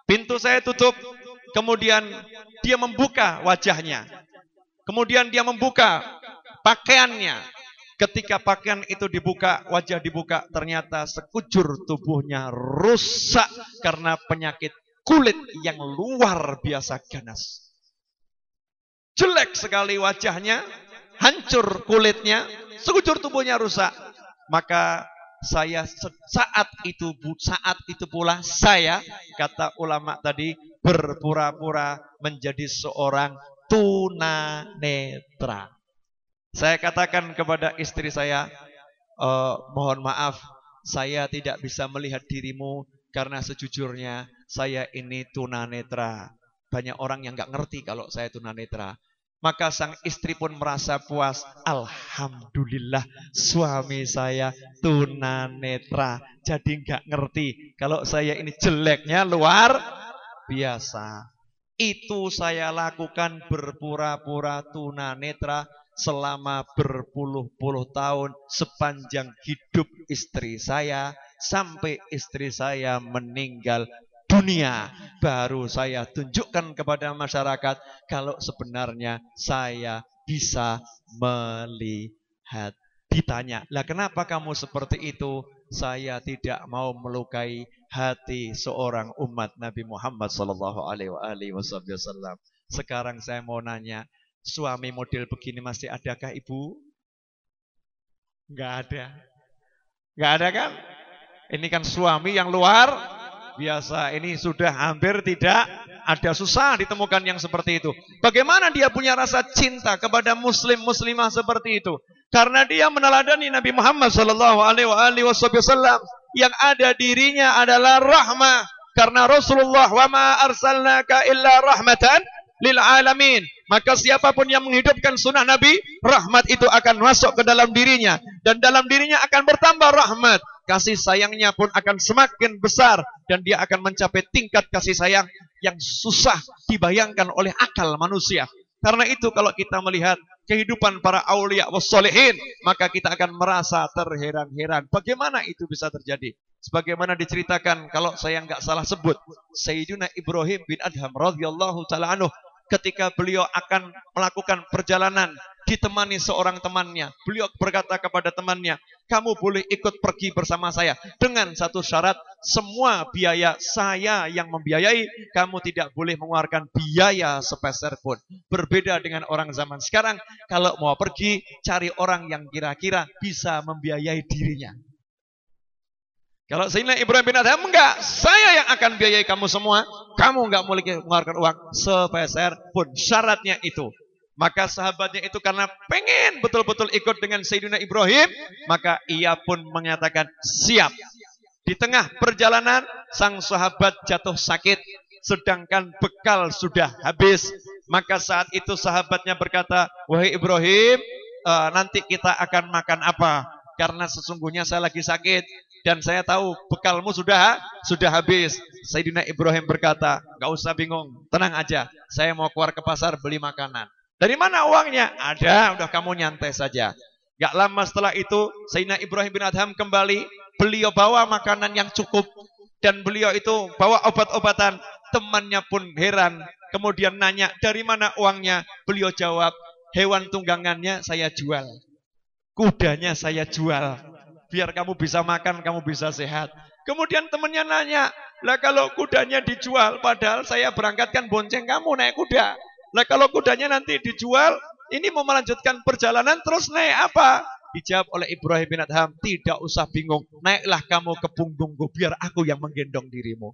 Pintu saya tutup, kemudian dia membuka wajahnya. Kemudian dia membuka pakaiannya. Ketika pakaian itu dibuka, wajah dibuka, ternyata sekujur tubuhnya rusak karena penyakit kulit yang luar biasa ganas. jelek sekali wajahnya, hancur kulitnya, sekujur tubuhnya rusak. Maka saya saat itu saat itu pula saya kata ulama tadi berpura-pura menjadi seorang tunanetra. Saya katakan kepada istri saya, e, mohon maaf, saya tidak bisa melihat dirimu karena sejujurnya saya ini tunanetra. Banyak orang yang nggak ngerti kalau saya tunanetra. Maka sang istri pun merasa puas. Alhamdulillah suami saya tunanetra. Jadi nggak ngerti kalau saya ini jeleknya luar biasa. Itu saya lakukan berpura-pura tunanetra selama berpuluh-puluh tahun sepanjang hidup istri saya sampai istri saya meninggal dunia. Baru saya tunjukkan kepada masyarakat kalau sebenarnya saya bisa melihat. Ditanya, lah kenapa kamu seperti itu? Saya tidak mau melukai hati seorang umat Nabi Muhammad Sallallahu Alaihi Wasallam. Sekarang saya mau nanya, suami model begini masih adakah ibu? Enggak ada. Enggak ada kan? Ini kan suami yang luar biasa. Ini sudah hampir tidak ada susah ditemukan yang seperti itu. Bagaimana dia punya rasa cinta kepada muslim muslimah seperti itu? Karena dia meneladani Nabi Muhammad sallallahu alaihi wasallam yang ada dirinya adalah rahmah. Karena Rasulullah wa ma arsalnaka illa rahmatan lil alamin. Maka siapa pun yang menghidupkan sunnah Nabi, rahmat itu akan masuk ke dalam dirinya dan dalam dirinya akan bertambah rahmat kasih sayangnya pun akan semakin besar dan dia akan mencapai tingkat kasih sayang yang susah dibayangkan oleh akal manusia. Karena itu kalau kita melihat kehidupan para aulia wassalihin, maka kita akan merasa terheran-heran. Bagaimana itu bisa terjadi? Sebagaimana diceritakan kalau saya nggak salah sebut, Sayyidina Ibrahim bin Adham radhiyallahu taala anhu ketika beliau akan melakukan perjalanan ditemani seorang temannya. Beliau berkata kepada temannya, kamu boleh ikut pergi bersama saya. Dengan satu syarat, semua biaya saya yang membiayai, kamu tidak boleh mengeluarkan biaya sepeser pun. Berbeda dengan orang zaman sekarang, kalau mau pergi, cari orang yang kira-kira bisa membiayai dirinya. Kalau Sayyidina Ibrahim bin Adham enggak, saya yang akan biayai kamu semua. Kamu enggak boleh mengeluarkan uang sepeser pun. Syaratnya itu. Maka sahabatnya itu karena pengen betul-betul ikut dengan Sayyidina Ibrahim, maka ia pun menyatakan siap. Di tengah perjalanan, sang sahabat jatuh sakit, sedangkan bekal sudah habis. Maka saat itu sahabatnya berkata, wahai Ibrahim, uh, nanti kita akan makan apa? Karena sesungguhnya saya lagi sakit dan saya tahu bekalmu sudah sudah habis. Sayyidina Ibrahim berkata, gak usah bingung, tenang aja. Saya mau keluar ke pasar beli makanan. Dari mana uangnya? Ada, udah kamu nyantai saja. Gak lama setelah itu, Sayyidina Ibrahim bin Adham kembali. Beliau bawa makanan yang cukup. Dan beliau itu bawa obat-obatan. Temannya pun heran. Kemudian nanya, dari mana uangnya? Beliau jawab, hewan tunggangannya saya jual. Kudanya saya jual. Biar kamu bisa makan, kamu bisa sehat. Kemudian temannya nanya, lah kalau kudanya dijual, padahal saya berangkatkan bonceng kamu naik kuda. Nah kalau kudanya nanti dijual, ini mau melanjutkan perjalanan terus naik apa? Dijawab oleh Ibrahim bin Adham, tidak usah bingung, naiklah kamu ke punggungku biar aku yang menggendong dirimu.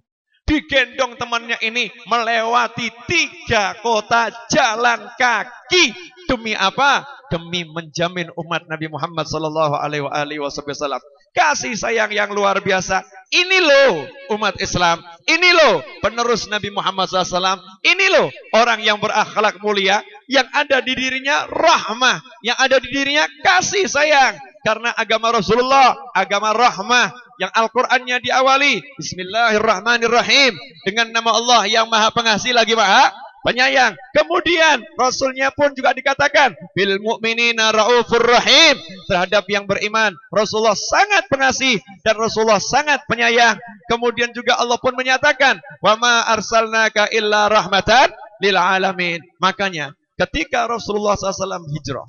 Digendong temannya ini melewati tiga kota jalan kaki. Demi apa? Demi menjamin umat Nabi Muhammad Sallallahu Alaihi Wasallam kasih sayang yang luar biasa. Ini loh umat Islam. Ini loh penerus Nabi Muhammad SAW. Ini loh orang yang berakhlak mulia. Yang ada di dirinya rahmah. Yang ada di dirinya kasih sayang. Karena agama Rasulullah, agama rahmah. Yang Al-Qurannya diawali. Bismillahirrahmanirrahim. Dengan nama Allah yang maha pengasih lagi maha penyayang. Kemudian Rasulnya pun juga dikatakan bil mu'minina raufur rahim terhadap yang beriman. Rasulullah sangat pengasih dan Rasulullah sangat penyayang. Kemudian juga Allah pun menyatakan wa ma arsalnaka illa rahmatan lil alamin. Makanya ketika Rasulullah SAW hijrah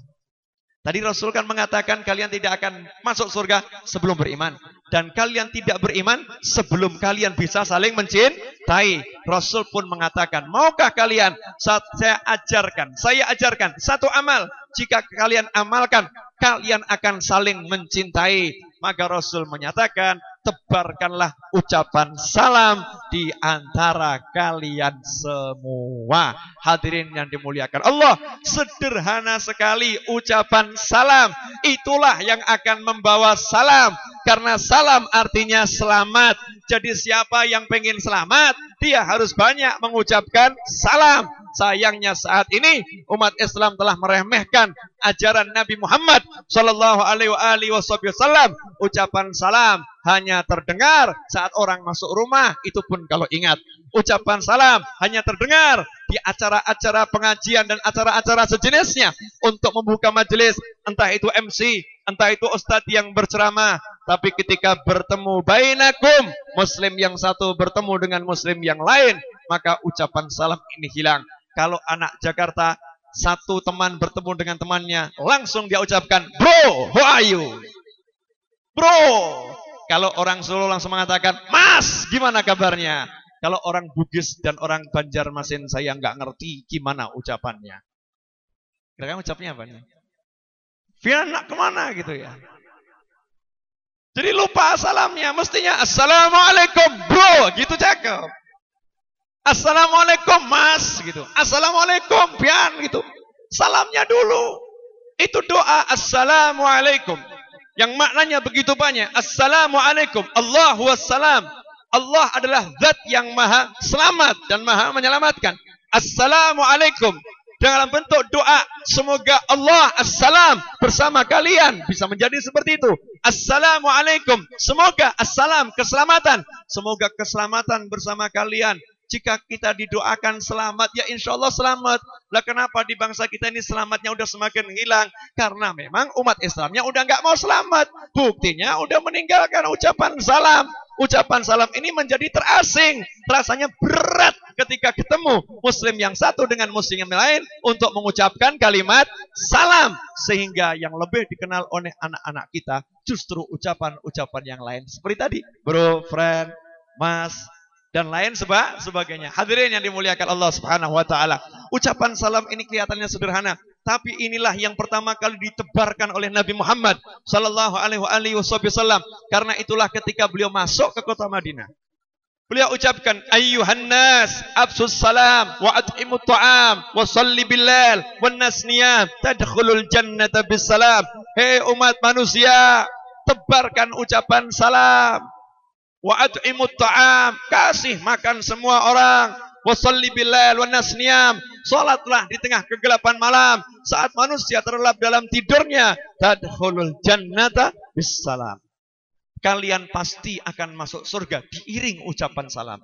Tadi Rasul kan mengatakan kalian tidak akan masuk surga sebelum beriman. Dan kalian tidak beriman sebelum kalian bisa saling mencintai. Rasul pun mengatakan, maukah kalian saat saya ajarkan, saya ajarkan satu amal. Jika kalian amalkan, kalian akan saling mencintai. Maka Rasul menyatakan, tebarkanlah ucapan salam di antara kalian semua. Hadirin yang dimuliakan Allah, sederhana sekali ucapan salam. Itulah yang akan membawa salam. Karena salam artinya selamat. Jadi siapa yang pengen selamat, dia harus banyak mengucapkan salam. Sayangnya saat ini umat Islam telah meremehkan ajaran Nabi Muhammad Shallallahu Alaihi Wasallam. Ucapan salam hanya terdengar saat orang masuk rumah, itu pun kalau ingat. Ucapan salam hanya terdengar di acara-acara pengajian dan acara-acara sejenisnya untuk membuka majelis, entah itu MC, entah itu ustadz yang berceramah, tapi ketika bertemu bainakum, muslim yang satu bertemu dengan muslim yang lain, maka ucapan salam ini hilang. Kalau anak Jakarta satu teman bertemu dengan temannya, langsung dia ucapkan, "Bro, who are you?" Bro. Kalau orang Solo langsung mengatakan, "Mas, gimana kabarnya?" Kalau orang Bugis dan orang Banjarmasin saya nggak ngerti gimana ucapannya. Kira-kira ucapnya apa nih? Fiana ke mana gitu ya? Jadi lupa salamnya. Mestinya Assalamualaikum bro. Gitu cakep. Assalamualaikum mas gitu. Assalamualaikum pian gitu. Salamnya dulu. Itu doa Assalamualaikum. Yang maknanya begitu banyak. Assalamualaikum. Allahu wassalam. Allah adalah zat yang maha selamat dan maha menyelamatkan. Assalamualaikum. Dalam bentuk doa. Semoga Allah assalam bersama kalian. Bisa menjadi seperti itu. Assalamualaikum. Semoga assalam keselamatan. Semoga keselamatan bersama kalian. Jika kita didoakan selamat, ya insya Allah selamat. Lah kenapa di bangsa kita ini selamatnya udah semakin hilang? Karena memang umat Islamnya udah nggak mau selamat. Buktinya udah meninggalkan ucapan salam. Ucapan salam ini menjadi terasing. Rasanya berat ketika ketemu muslim yang satu dengan muslim yang lain untuk mengucapkan kalimat salam. Sehingga yang lebih dikenal oleh anak-anak kita justru ucapan-ucapan yang lain. Seperti tadi, bro, friend, mas, dan lain seba sebagainya. Hadirin yang dimuliakan Allah Subhanahu wa taala. Ucapan salam ini kelihatannya sederhana, tapi inilah yang pertama kali ditebarkan oleh Nabi Muhammad sallallahu alaihi wasallam. Karena itulah ketika beliau masuk ke kota Madinah. Beliau ucapkan ayyuhan nas absus salam wa at'imut ta'am wa salli bilal wan nas niyam tadkhulul jannata bis salam. Hei umat manusia, tebarkan ucapan salam Wa at'imut ta'am. Kasih makan semua orang. Wasalli bilal wa nasniyam. Salatlah di tengah kegelapan malam. Saat manusia terlelap dalam tidurnya. Tadkhulul jannata bisalam. Kalian pasti akan masuk surga diiring ucapan salam.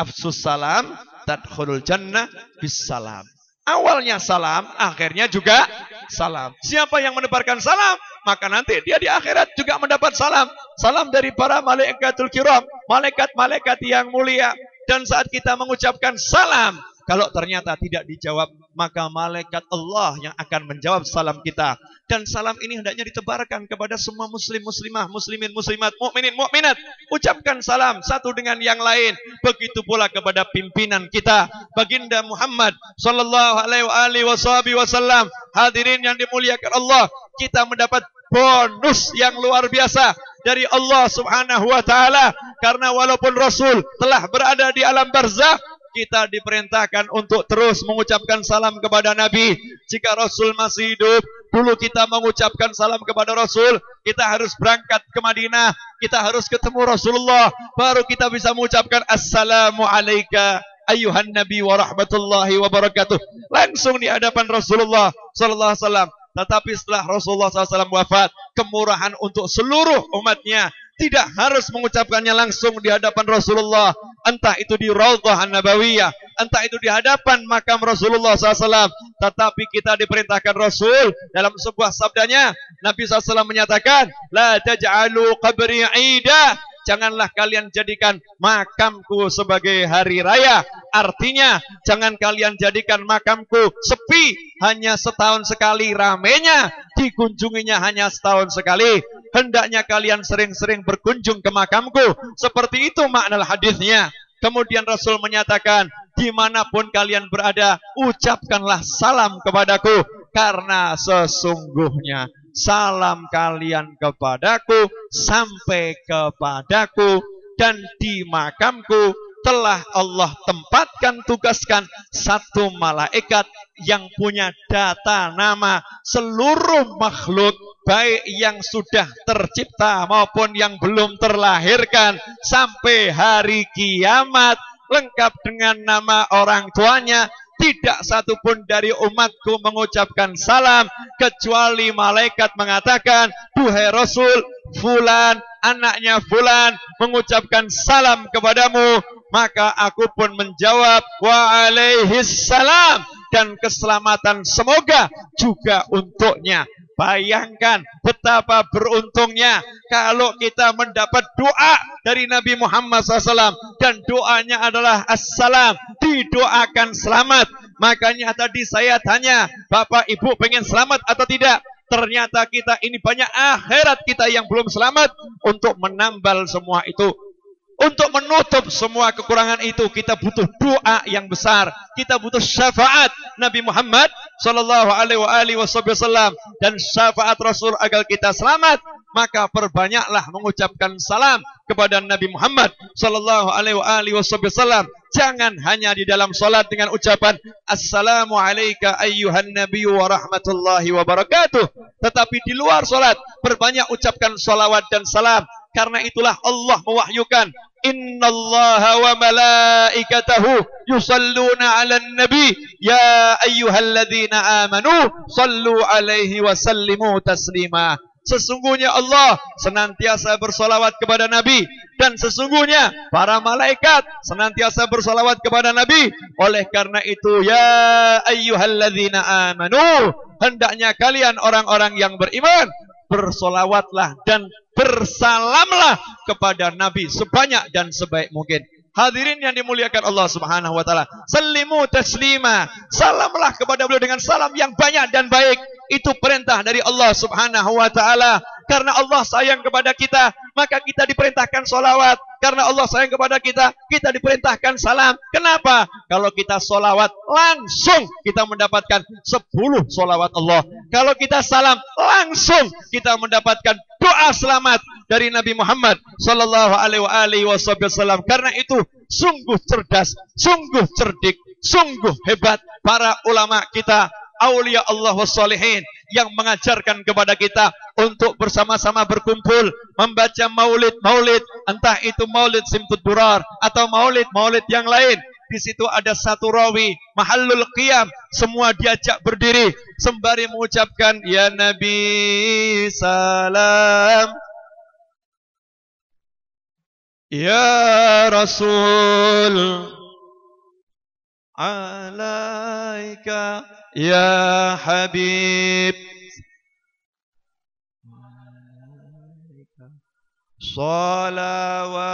Afsus salam tadkhulul jannah bisalam. Awalnya salam, akhirnya juga salam. Siapa yang menebarkan salam, maka nanti dia di akhirat juga mendapat salam. Salam dari para malaikatul kiram, malaikat-malaikat yang mulia. Dan saat kita mengucapkan salam, kalau ternyata tidak dijawab, maka malaikat Allah yang akan menjawab salam kita. Dan salam ini hendaknya ditebarkan kepada semua muslim muslimah, muslimin muslimat, mukminin mukminat. Ucapkan salam satu dengan yang lain. Begitu pula kepada pimpinan kita, Baginda Muhammad sallallahu alaihi wasallam. Hadirin yang dimuliakan Allah, kita mendapat bonus yang luar biasa dari Allah Subhanahu wa taala karena walaupun Rasul telah berada di alam barzakh kita diperintahkan untuk terus mengucapkan salam kepada Nabi. Jika Rasul masih hidup, dulu kita mengucapkan salam kepada Rasul, kita harus berangkat ke Madinah, kita harus ketemu Rasulullah, baru kita bisa mengucapkan Assalamu alayka ayuhan Nabi wa rahmatullahi wa barakatuh. Langsung di hadapan Rasulullah sallallahu alaihi wasallam. Tetapi setelah Rasulullah SAW wafat, kemurahan untuk seluruh umatnya tidak harus mengucapkannya langsung di hadapan Rasulullah. Entah itu di Raudhah An-Nabawiyah. Entah itu di hadapan makam Rasulullah SAW. Tetapi kita diperintahkan Rasul dalam sebuah sabdanya. Nabi SAW menyatakan. La taj'alu qabri. Janganlah kalian jadikan makamku sebagai hari raya. Artinya, jangan kalian jadikan makamku sepi. Hanya setahun sekali ramenya. dikunjunginya hanya setahun sekali. Hendaknya kalian sering-sering berkunjung ke makamku. Seperti itu makna hadisnya. Kemudian Rasul menyatakan, di mana pun kalian berada, ucapkanlah salam kepadaku. Karena sesungguhnya salam kalian kepadaku sampai kepadaku dan di makamku telah Allah tempatkan tugaskan satu malaikat yang punya data nama seluruh makhluk baik yang sudah tercipta maupun yang belum terlahirkan sampai hari kiamat lengkap dengan nama orang tuanya tidak satupun dari umatku mengucapkan salam kecuali malaikat mengatakan, "Duhai Rasul, fulan, anaknya fulan mengucapkan salam kepadamu." Maka aku pun menjawab, "Wa alaihi salam." Dan keselamatan semoga juga untuknya. Bayangkan betapa beruntungnya kalau kita mendapat doa dari Nabi Muhammad SAW dan doanya adalah assalam didoakan selamat. Makanya tadi saya tanya, Bapak Ibu pengen selamat atau tidak? Ternyata kita ini banyak akhirat kita yang belum selamat untuk menambal semua itu untuk menutup semua kekurangan itu kita butuh doa yang besar. Kita butuh syafaat Nabi Muhammad sallallahu alaihi wasallam dan syafaat Rasul agar kita selamat. Maka perbanyaklah mengucapkan salam kepada Nabi Muhammad sallallahu alaihi wasallam. Jangan hanya di dalam salat dengan ucapan assalamu alayka ayyuhan nabiyyu wa rahmatullahi wa barakatuh, tetapi di luar salat perbanyak ucapkan salawat dan salam karena itulah Allah mewahyukan Innallaha wa malaikatahu yusalluna 'alan nabi ya ayyuhalladzina amanu sallu 'alaihi wa sallimu taslima Sesungguhnya Allah senantiasa bersolawat kepada Nabi dan sesungguhnya para malaikat senantiasa bersolawat kepada Nabi. Oleh karena itu, ya ayyuhalladzina amanu, hendaknya kalian orang-orang yang beriman bersolawatlah dan bersalamlah kepada Nabi sebanyak dan sebaik mungkin. Hadirin yang dimuliakan Allah Subhanahu wa taala. Salimu taslima. Salamlah kepada beliau dengan salam yang banyak dan baik. Itu perintah dari Allah Subhanahu wa taala. Karena Allah sayang kepada kita, maka kita diperintahkan solawat. Karena Allah sayang kepada kita, kita diperintahkan salam. Kenapa? Kalau kita solawat, langsung kita mendapatkan 10 solawat Allah. Kalau kita salam, langsung kita mendapatkan doa selamat dari Nabi Muhammad sallallahu alaihi wasallam. Karena itu sungguh cerdas, sungguh cerdik, sungguh hebat para ulama kita, aulia Allah wassalihin yang mengajarkan kepada kita untuk bersama-sama berkumpul membaca maulid-maulid, entah itu maulid simtud durar atau maulid-maulid yang lain. Di situ ada satu rawi, mahallul qiyam, semua diajak berdiri sembari mengucapkan ya Nabi salam Ya Rasul alaika ya Habib salawat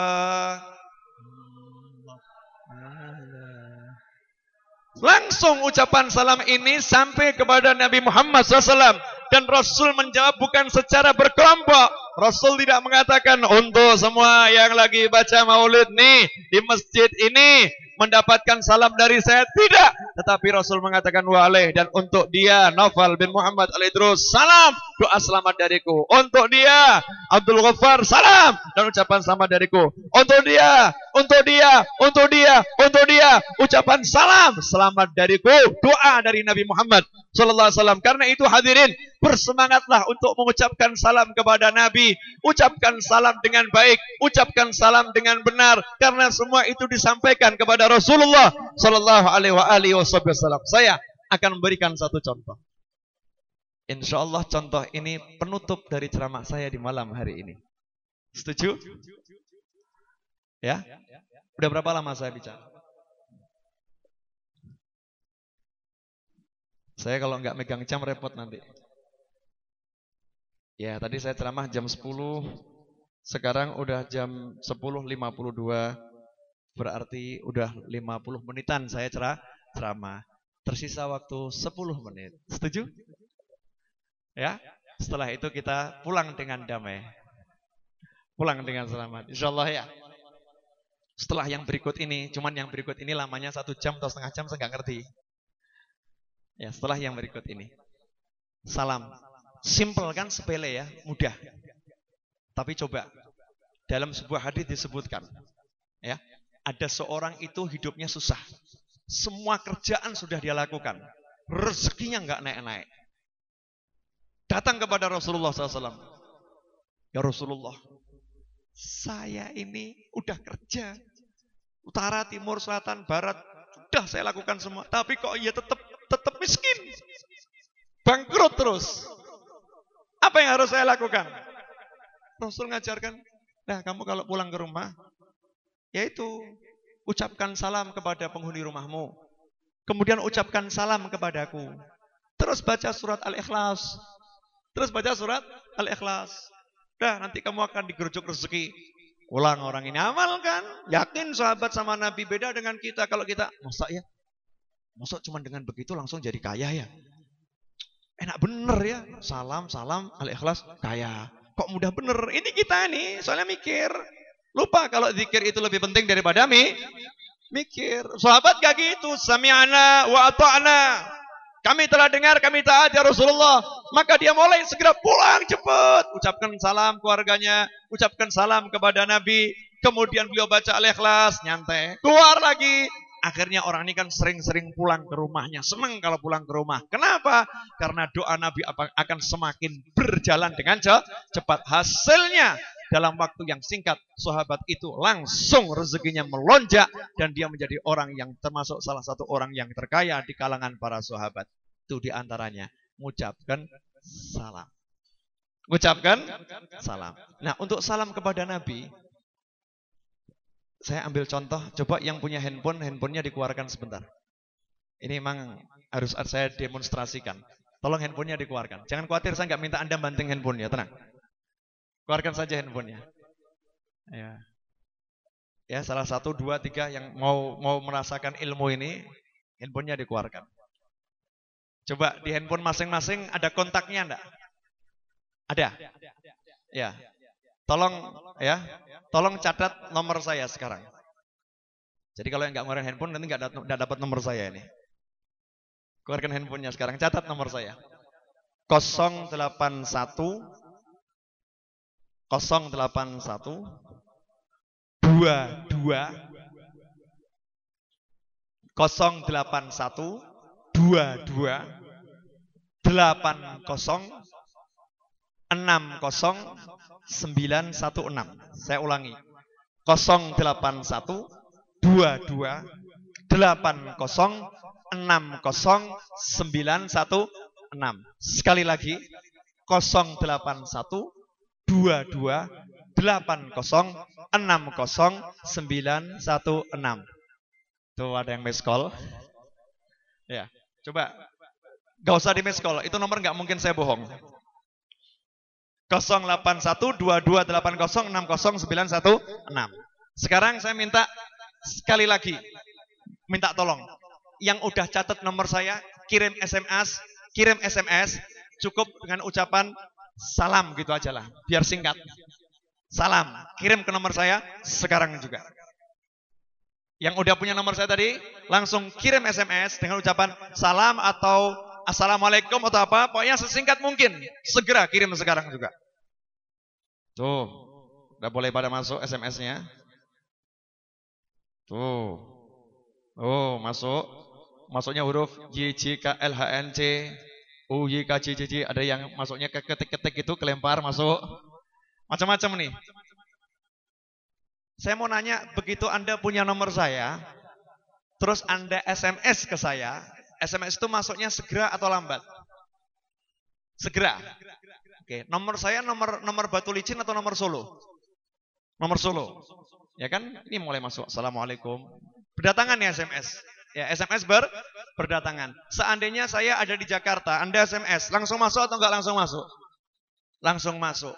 Langsung ucapan salam ini sampai kepada Nabi Muhammad SAW. Dan Rasul menjawab bukan secara berkelompok. Rasul tidak mengatakan untuk semua yang lagi baca maulid nih di masjid ini mendapatkan salam dari saya. Tidak. Tetapi Rasul mengatakan walaih dan untuk dia Naufal bin Muhammad al-Idrus salam doa selamat dariku. Untuk dia Abdul Ghaffar salam. Dan ucapan selamat dariku. Untuk dia untuk dia untuk dia untuk dia ucapan salam selamat dariku. Doa dari Nabi Muhammad sallallahu alaihi wasallam. Karena itu hadirin bersemangatlah untuk mengucapkan salam kepada Nabi ucapkan salam dengan baik ucapkan salam dengan benar karena semua itu disampaikan kepada Rasulullah Sallallahu Alaihi Wasallam. Saya akan memberikan satu contoh. Insya Allah contoh ini penutup dari ceramah saya di malam hari ini. Setuju? Ya? Udah berapa lama saya bicara? Saya kalau nggak megang jam repot nanti. Ya, tadi saya ceramah jam 10, sekarang udah jam 10.52. Berarti udah 50 menitan saya cerah ceramah. Tersisa waktu 10 menit. Setuju? Ya, setelah itu kita pulang dengan damai. Pulang dengan selamat. Insya Allah ya. Setelah yang berikut ini, cuman yang berikut ini lamanya satu jam atau setengah jam, saya nggak ngerti. Ya, setelah yang berikut ini. Salam. Simple kan, sepele ya, mudah. Tapi coba, dalam sebuah hadis disebutkan, ya, ada seorang itu hidupnya susah. Semua kerjaan sudah dia lakukan. Rezekinya nggak naik-naik. Datang kepada Rasulullah SAW. Ya Rasulullah, saya ini udah kerja. Utara, timur, selatan, barat. Sudah saya lakukan semua. Tapi kok ia tetap tetap miskin. Bangkrut terus. Apa yang harus saya lakukan? Rasul ngajarkan, nah kamu kalau pulang ke rumah, yaitu ucapkan salam kepada penghuni rumahmu. Kemudian ucapkan salam kepadaku. Terus baca surat Al-Ikhlas. Terus baca surat Al-Ikhlas. Dah nanti kamu akan digerujuk rezeki. Ulang orang ini amalkan. Yakin sahabat sama Nabi beda dengan kita. Kalau kita, masa ya? Masa cuma dengan begitu langsung jadi kaya ya? Enak bener ya. Salam, salam, al-ikhlas, kaya. Kok mudah bener? Ini kita nih, soalnya mikir. Lupa kalau zikir itu lebih penting daripada mi. Mikir. Sahabat gak gitu. Sami'ana wa ata'na. Kami telah dengar, kami taat ya Rasulullah. Maka dia mulai segera pulang cepat. Ucapkan salam keluarganya. Ucapkan salam kepada Nabi. Kemudian beliau baca al-ikhlas. Nyantai. Keluar lagi. Akhirnya orang ini kan sering-sering pulang ke rumahnya. Senang kalau pulang ke rumah. Kenapa? Karena doa Nabi akan semakin berjalan dengan cepat. Hasilnya dalam waktu yang singkat sahabat itu langsung rezekinya melonjak dan dia menjadi orang yang termasuk salah satu orang yang terkaya di kalangan para sahabat. Itu di antaranya mengucapkan salam. Mengucapkan salam. Nah untuk salam kepada Nabi, saya ambil contoh, coba yang punya handphone, handphonenya dikeluarkan sebentar. Ini memang harus saya demonstrasikan. Tolong handphonenya dikeluarkan. Jangan khawatir, saya nggak minta Anda banting handphonenya, tenang. Keluarkan saja handphonenya. Ya. Ya, salah satu, dua, tiga yang mau mau merasakan ilmu ini, handphonenya dikeluarkan. Coba di handphone masing-masing ada kontaknya enggak? Ada? Ya. Tolong ya, tolong catat nomor saya sekarang. Jadi kalau yang nggak ngeluarin handphone nanti nggak dapat nomor saya ini. Keluarkan handphonenya sekarang, catat nomor saya. 081 081 22 081 22 80 60 916. Saya ulangi. 081 22 80 60 916. Sekali lagi 081 22 80 60 916. Tuh ada yang miss call. Ya, coba. Gak usah di miss call, itu nomor gak mungkin saya bohong. 081 22 80 60 916. Sekarang saya minta sekali lagi minta tolong yang udah catat nomor saya kirim SMS, kirim SMS cukup dengan ucapan Salam gitu aja lah, biar singkat. Salam, kirim ke nomor saya sekarang juga. Yang udah punya nomor saya tadi, langsung kirim SMS dengan ucapan salam atau assalamualaikum atau apa, pokoknya sesingkat mungkin. Segera kirim sekarang juga. Tuh, udah boleh pada masuk SMS-nya. Tuh, oh masuk, masuknya huruf J, J, K, L, H, N, C, U, Y, K, C, C, C. Ada yang masuknya ke ketik-ketik itu, kelempar, masuk. Macam-macam nih. Saya mau nanya, begitu Anda punya nomor saya, terus Anda SMS ke saya, SMS itu masuknya segera atau lambat? Segera. Oke, nomor saya nomor nomor Batu Licin atau nomor Solo? Nomor Solo. Ya kan? Ini mulai masuk. Assalamualaikum. Berdatangan ya SMS. Ya, SMS ber berdatangan. Seandainya saya ada di Jakarta, Anda SMS, langsung masuk atau enggak langsung masuk? Langsung masuk.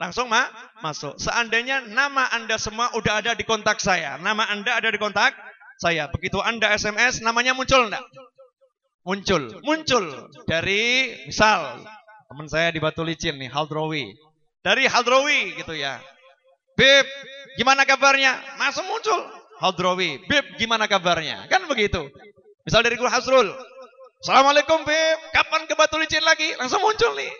Langsung ma masuk. Seandainya nama Anda semua udah ada di kontak saya, nama Anda ada di kontak saya. Begitu Anda SMS, namanya muncul enggak? Muncul. Muncul dari misal Teman saya di Batu Licin nih, Haldrowi. Dari Haldrowi gitu ya. Beb, gimana kabarnya? Masuk muncul. Haldrowi. Beb, gimana kabarnya? Kan begitu. Misal dari Guru Hasrul. Assalamualaikum Beb, kapan ke Batu Licin lagi? Langsung muncul nih.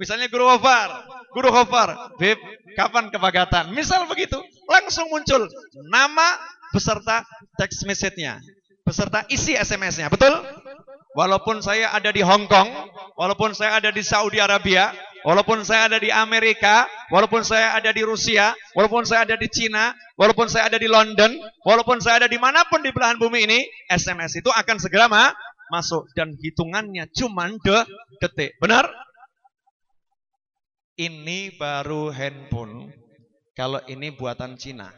Misalnya Guru Hofar. Guru Hofar. Beb, kapan ke Bagatan? Misal begitu. Langsung muncul nama beserta text message-nya. Beserta isi SMS-nya. Betul? Walaupun saya ada di Hong Kong, walaupun saya ada di Saudi Arabia, walaupun saya ada di Amerika, walaupun saya ada di Rusia, walaupun saya ada di Cina, walaupun saya ada di London, walaupun saya ada di mana pun di belahan bumi ini, SMS itu akan segera ma masuk dan hitungannya cuma de detik. Benar? Ini baru handphone. Kalau ini buatan Cina.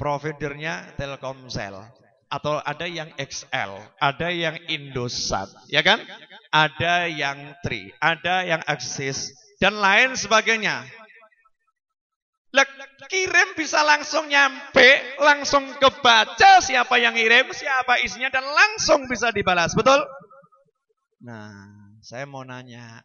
Providernya Telkomsel atau ada yang XL, ada yang Indosat, ya kan? Ada yang Tri, ada yang Axis dan lain sebagainya. Lek, kirim bisa langsung nyampe, langsung kebaca siapa yang ngirim, siapa isinya dan langsung bisa dibalas, betul? Nah, saya mau nanya.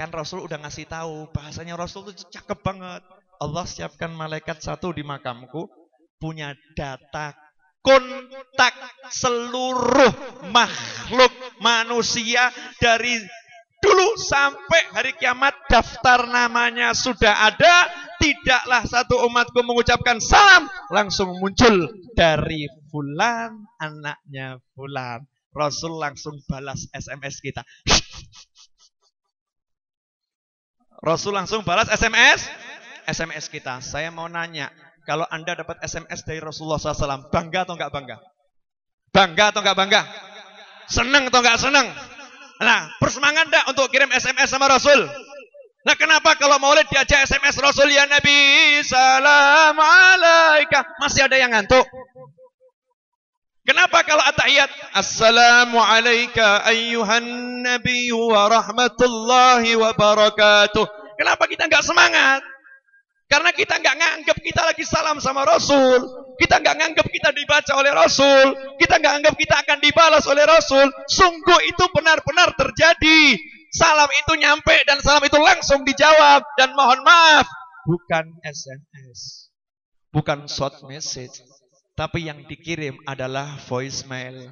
Kan Rasul udah ngasih tahu, bahasanya Rasul itu cakep banget. Allah siapkan malaikat satu di makamku, punya data kontak seluruh makhluk manusia dari dulu sampai hari kiamat. Daftar namanya sudah ada. Tidaklah satu umatku mengucapkan salam. Langsung muncul dari fulan anaknya fulan. Rasul langsung balas SMS kita. Rasul langsung balas SMS SMS kita. Saya mau nanya kalau Anda dapat SMS dari Rasulullah SAW, bangga atau enggak bangga? Bangga atau enggak bangga? Senang atau enggak senang? Nah, bersemangat enggak untuk kirim SMS sama Rasul? Nah, kenapa kalau maulid diajak SMS Rasul ya Nabi salam alaika masih ada yang ngantuk? Kenapa kalau at-tahiyat Assalamu alayka ayyuhan nabi wa rahmatullahi wa barakatuh. Kenapa kita enggak semangat? Karena kita nggak nganggap kita lagi salam sama Rasul. Kita nggak nganggap kita dibaca oleh Rasul. Kita nggak anggap kita akan dibalas oleh Rasul. Sungguh itu benar-benar terjadi. Salam itu nyampe dan salam itu langsung dijawab. Dan mohon maaf, bukan SMS. Bukan short message. Tapi yang dikirim adalah voicemail.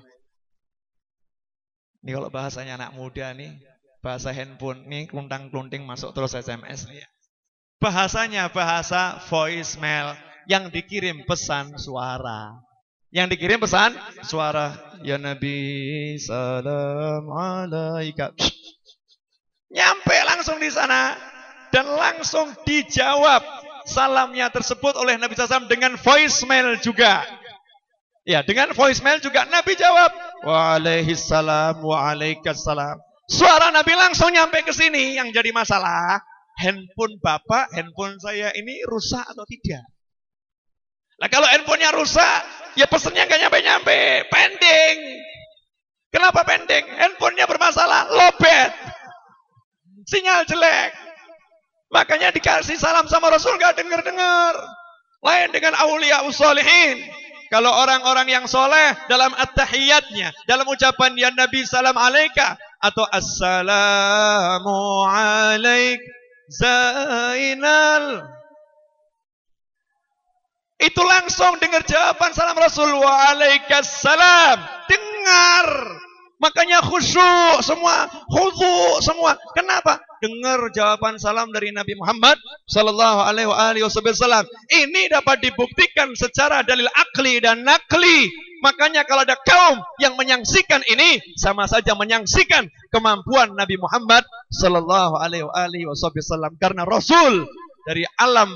Ini kalau bahasanya anak muda nih, bahasa handphone nih, kluntang-klunting masuk terus SMS nih. Bahasanya bahasa voicemail yang dikirim pesan suara. Yang dikirim pesan suara. Ya Nabi salam alaika. Nyampe langsung di sana dan langsung dijawab salamnya tersebut oleh Nabi SAW dengan voicemail juga. Ya, dengan voicemail juga Nabi jawab. Waalaikumsalam, waalaikumsalam. Suara Nabi langsung nyampe ke sini. Yang jadi masalah, handphone bapak, handphone saya ini rusak atau tidak. Nah kalau handphonenya rusak, ya pesennya nggak nyampe-nyampe, pending. Kenapa pending? Handphonenya bermasalah, lobet. Sinyal jelek. Makanya dikasih salam sama Rasul nggak dengar-dengar. Lain dengan aulia usolihin. Kalau orang-orang yang soleh dalam at-tahiyatnya, dalam ucapan ya Nabi salam alaika atau assalamu alaik Zainal. Itu langsung dengar jawaban salam Rasul. Waalaikumsalam. Dengar. Makanya khusyuk semua, khudu semua. Kenapa? Dengar jawaban salam dari Nabi Muhammad sallallahu alaihi wasallam. Ini dapat dibuktikan secara dalil akli dan nakli. Makanya kalau ada kaum yang menyaksikan ini sama saja menyaksikan kemampuan Nabi Muhammad sallallahu alaihi wasallam karena Rasul dari alam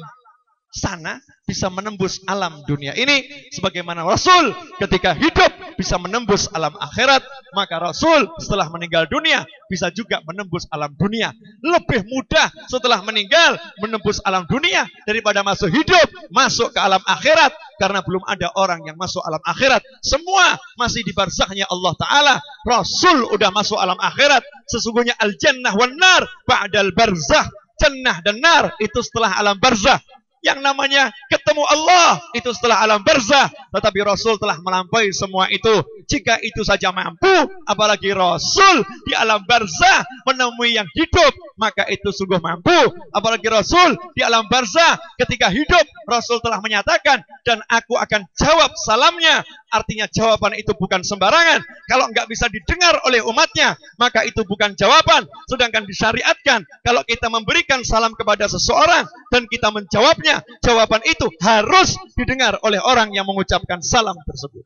sana bisa menembus alam dunia ini sebagaimana Rasul ketika hidup bisa menembus alam akhirat maka Rasul setelah meninggal dunia bisa juga menembus alam dunia. Lebih mudah setelah meninggal menembus alam dunia daripada masuk hidup masuk ke alam akhirat. Karena belum ada orang yang masuk alam akhirat. Semua masih di barzahnya Allah Ta'ala. Rasul udah masuk alam akhirat. Sesungguhnya al-jannah wan nar ba'dal barzah jannah dan nar itu setelah alam barzah Yang namanya ketemu Allah itu setelah alam barzah. Tetapi Rasul telah melampaui semua itu. Jika itu saja mampu, apalagi Rasul di alam barzah menemui yang hidup, maka itu sungguh mampu. Apalagi Rasul di alam barzah ketika hidup, Rasul telah menyatakan dan aku akan jawab salamnya. Artinya jawaban itu bukan sembarangan. Kalau nggak bisa didengar oleh umatnya, maka itu bukan jawaban. Sedangkan disyariatkan kalau kita memberikan salam kepada seseorang dan kita menjawabnya, jawaban itu harus didengar oleh orang yang mengucapkan salam tersebut.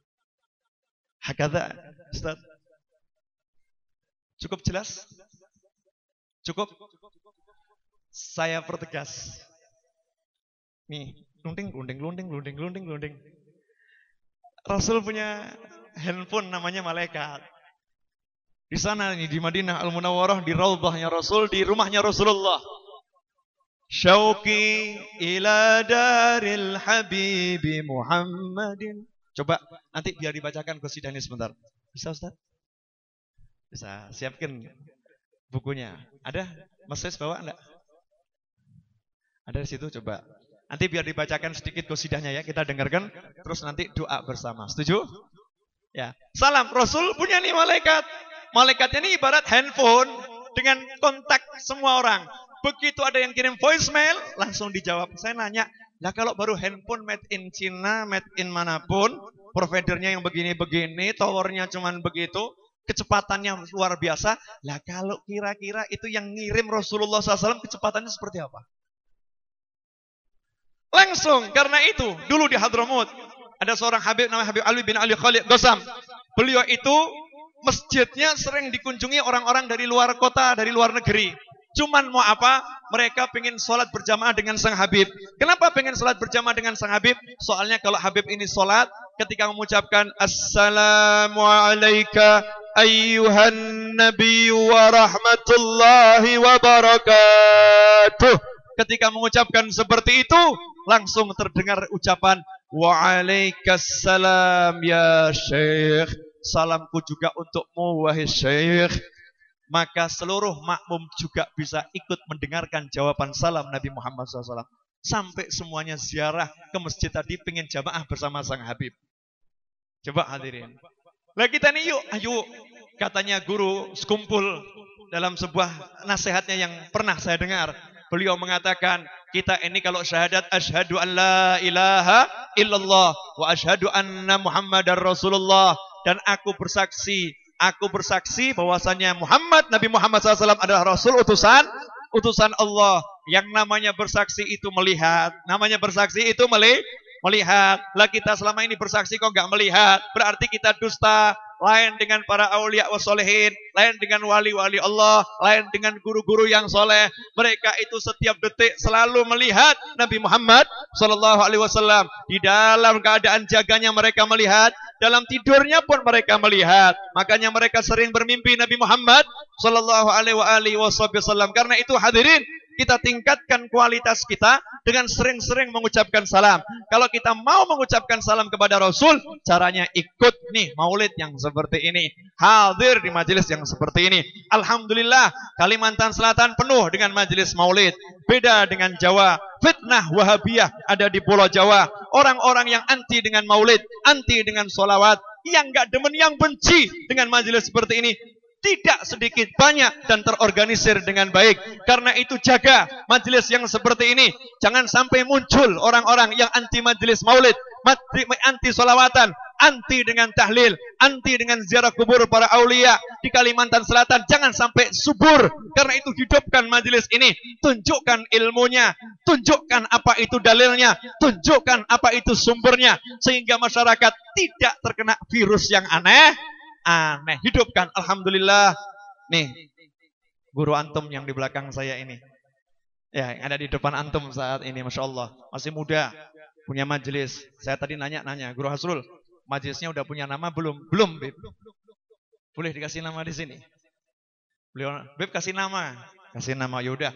Hakada, Ustaz. Cukup jelas? Cukup? Saya pertegas. Nih, lunding, lunding, lunding, lunding, lunding, lunding. Rasul punya handphone namanya malaikat. Di sana nih di Madinah Al Munawwarah di raudhahnya Rasul di rumahnya Rasulullah. Syauqi ila daril habibi Muhammadin. Coba nanti biar dibacakan qasidahnya sebentar. Bisa Ustaz? Bisa. Siapkan bukunya. Ada? Mas Ses bawa enggak? Ada di situ coba. Nanti biar dibacakan sedikit qasidahnya ya, kita dengarkan terus nanti doa bersama. Setuju? Ya. Salam Rasul punya nih malaikat. Malaikatnya ini ibarat handphone dengan kontak semua orang. Begitu ada yang kirim voicemail, langsung dijawab. Saya nanya, lah kalau baru handphone made in China, made in mana pun, providernya yang begini-begini, towernya cuman begitu, kecepatannya luar biasa. Lah kalau kira-kira itu yang ngirim Rasulullah SAW, kecepatannya seperti apa? Langsung, karena itu, dulu di Hadramut, ada seorang Habib namanya Habib Ali bin Ali Khalid Gosam. Beliau itu masjidnya sering dikunjungi orang-orang dari luar kota, dari luar negeri. Cuman mau apa? Mereka pengen sholat berjamaah dengan sang Habib. Kenapa pengen sholat berjamaah dengan sang Habib? Soalnya kalau Habib ini sholat, ketika mengucapkan Assalamualaikum ayyuhan nabi wa rahmatullahi wa barakatuh. Ketika mengucapkan seperti itu, langsung terdengar ucapan Waalaikumsalam ya Syekh. Salamku juga untukmu wahai Syekh. Maka seluruh makmum juga bisa ikut mendengarkan jawaban salam Nabi Muhammad SAW. Sampai semuanya ziarah ke masjid tadi pengen jamaah bersama sang Habib. Coba hadirin. Lah kita nih yuk, ayo. Katanya guru sekumpul dalam sebuah nasihatnya yang pernah saya dengar. Beliau mengatakan, kita ini kalau syahadat asyhadu an la ilaha illallah wa asyhadu anna muhammadar rasulullah dan aku bersaksi aku bersaksi bahwasanya Muhammad Nabi Muhammad SAW adalah rasul utusan utusan Allah. Yang namanya bersaksi itu melihat namanya bersaksi itu meli melihat. Lah kita selama ini bersaksi kok nggak melihat? Berarti kita dusta lain dengan para aulia wasolehin, lain dengan wali-wali Allah, lain dengan guru-guru yang soleh. Mereka itu setiap detik selalu melihat Nabi Muhammad Sallallahu Alaihi Wasallam di dalam keadaan jaganya mereka melihat, dalam tidurnya pun mereka melihat. Makanya mereka sering bermimpi Nabi Muhammad Sallallahu Alaihi Wasallam. Karena itu hadirin kita tingkatkan kualitas kita dengan sering-sering mengucapkan salam. Kalau kita mau mengucapkan salam kepada Rasul, caranya ikut nih maulid yang seperti ini. Hadir di majelis yang seperti ini. Alhamdulillah, Kalimantan Selatan penuh dengan majelis maulid. Beda dengan Jawa. Fitnah Wahabiyah ada di Pulau Jawa. Orang-orang yang anti dengan maulid, anti dengan solawat, yang gak demen, yang benci dengan majelis seperti ini, tidak sedikit banyak dan terorganisir dengan baik. Karena itu jaga majelis yang seperti ini. Jangan sampai muncul orang-orang yang anti majelis maulid, anti solawatan, anti dengan tahlil, anti dengan ziarah kubur para aulia di Kalimantan Selatan. Jangan sampai subur. Karena itu hidupkan majelis ini. Tunjukkan ilmunya. Tunjukkan apa itu dalilnya. Tunjukkan apa itu sumbernya. Sehingga masyarakat tidak terkena virus yang aneh aneh. Hidupkan. Alhamdulillah. Nih, guru antum yang di belakang saya ini. Ya, yang ada di depan antum saat ini. Masya Allah. Masih muda. Punya majelis. Saya tadi nanya-nanya. Guru Hasrul, majelisnya udah punya nama belum? Belum, Beb. Boleh dikasih nama di sini? Beliau, Beb kasih nama. Kasih nama, yaudah.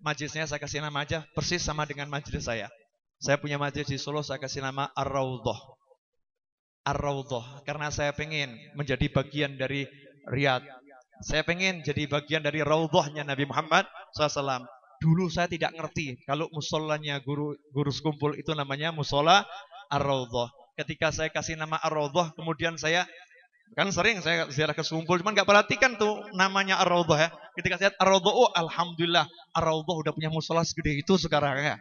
Majelisnya saya kasih nama aja. Persis sama dengan majelis saya. Saya punya majelis di Solo, saya kasih nama Ar-Raudhah. Ar-Raudhah karena saya pengen menjadi bagian dari Riyadh. Saya pengen jadi bagian dari raudhahnya Nabi Muhammad SAW. Dulu saya tidak ngerti kalau musolanya guru guru sekumpul itu namanya musola ar-raudhah. Ketika saya kasih nama ar-raudhah, kemudian saya kan sering saya ziarah ke sekumpul, cuman nggak perhatikan tuh namanya ar-raudhah ya. Ketika saya ar-raudhah, oh alhamdulillah ar-raudhah udah punya musola segede itu sekarang ya.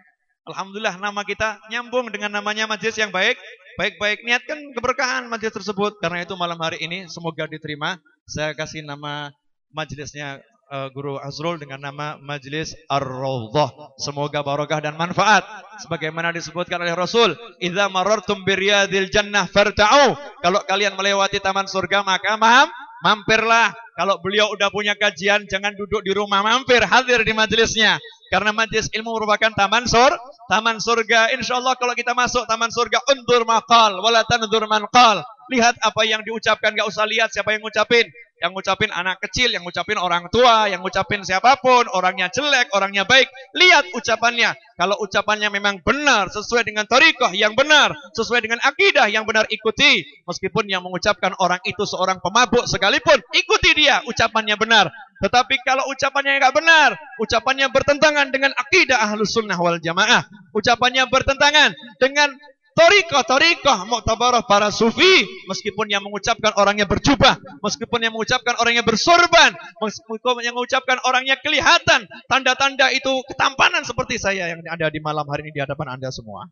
Alhamdulillah nama kita nyambung dengan namanya majelis yang baik. Baik-baik niatkan keberkahan majelis tersebut. Karena itu malam hari ini semoga diterima. Saya kasih nama majelisnya uh, Guru Azrul dengan nama Majelis Ar-Rawdah. Semoga barokah dan manfaat sebagaimana disebutkan oleh Rasul, "Idza marartum biryadil jannah farta'u." Kalau kalian melewati taman surga maka mam mampirlah. Kalau beliau udah punya kajian, jangan duduk di rumah, mampir, hadir di majelisnya. Karena majelis ilmu merupakan taman sur, taman surga. Insya Allah kalau kita masuk taman surga, undur makal, walatan undur manqal. Lihat apa yang diucapkan, gak usah lihat siapa yang ngucapin. Yang ngucapin anak kecil, yang ngucapin orang tua, yang ngucapin siapa pun, orangnya jelek, orangnya baik. Lihat ucapannya. Kalau ucapannya memang benar, sesuai dengan tarikah yang benar, sesuai dengan akidah yang benar, ikuti. Meskipun yang mengucapkan orang itu seorang pemabuk sekalipun, ikuti dia, ucapannya benar. Tetapi kalau ucapannya nggak benar, ucapannya bertentangan dengan akidah ahlus sunnah wal jamaah, ucapannya bertentangan dengan Torikoh-torikoh muktabarah para sufi. Meskipun yang mengucapkan orangnya berjubah. Meskipun yang mengucapkan orangnya bersorban. Meskipun yang mengucapkan orangnya kelihatan. Tanda-tanda itu ketampanan seperti saya yang ada di malam hari ini di hadapan anda semua.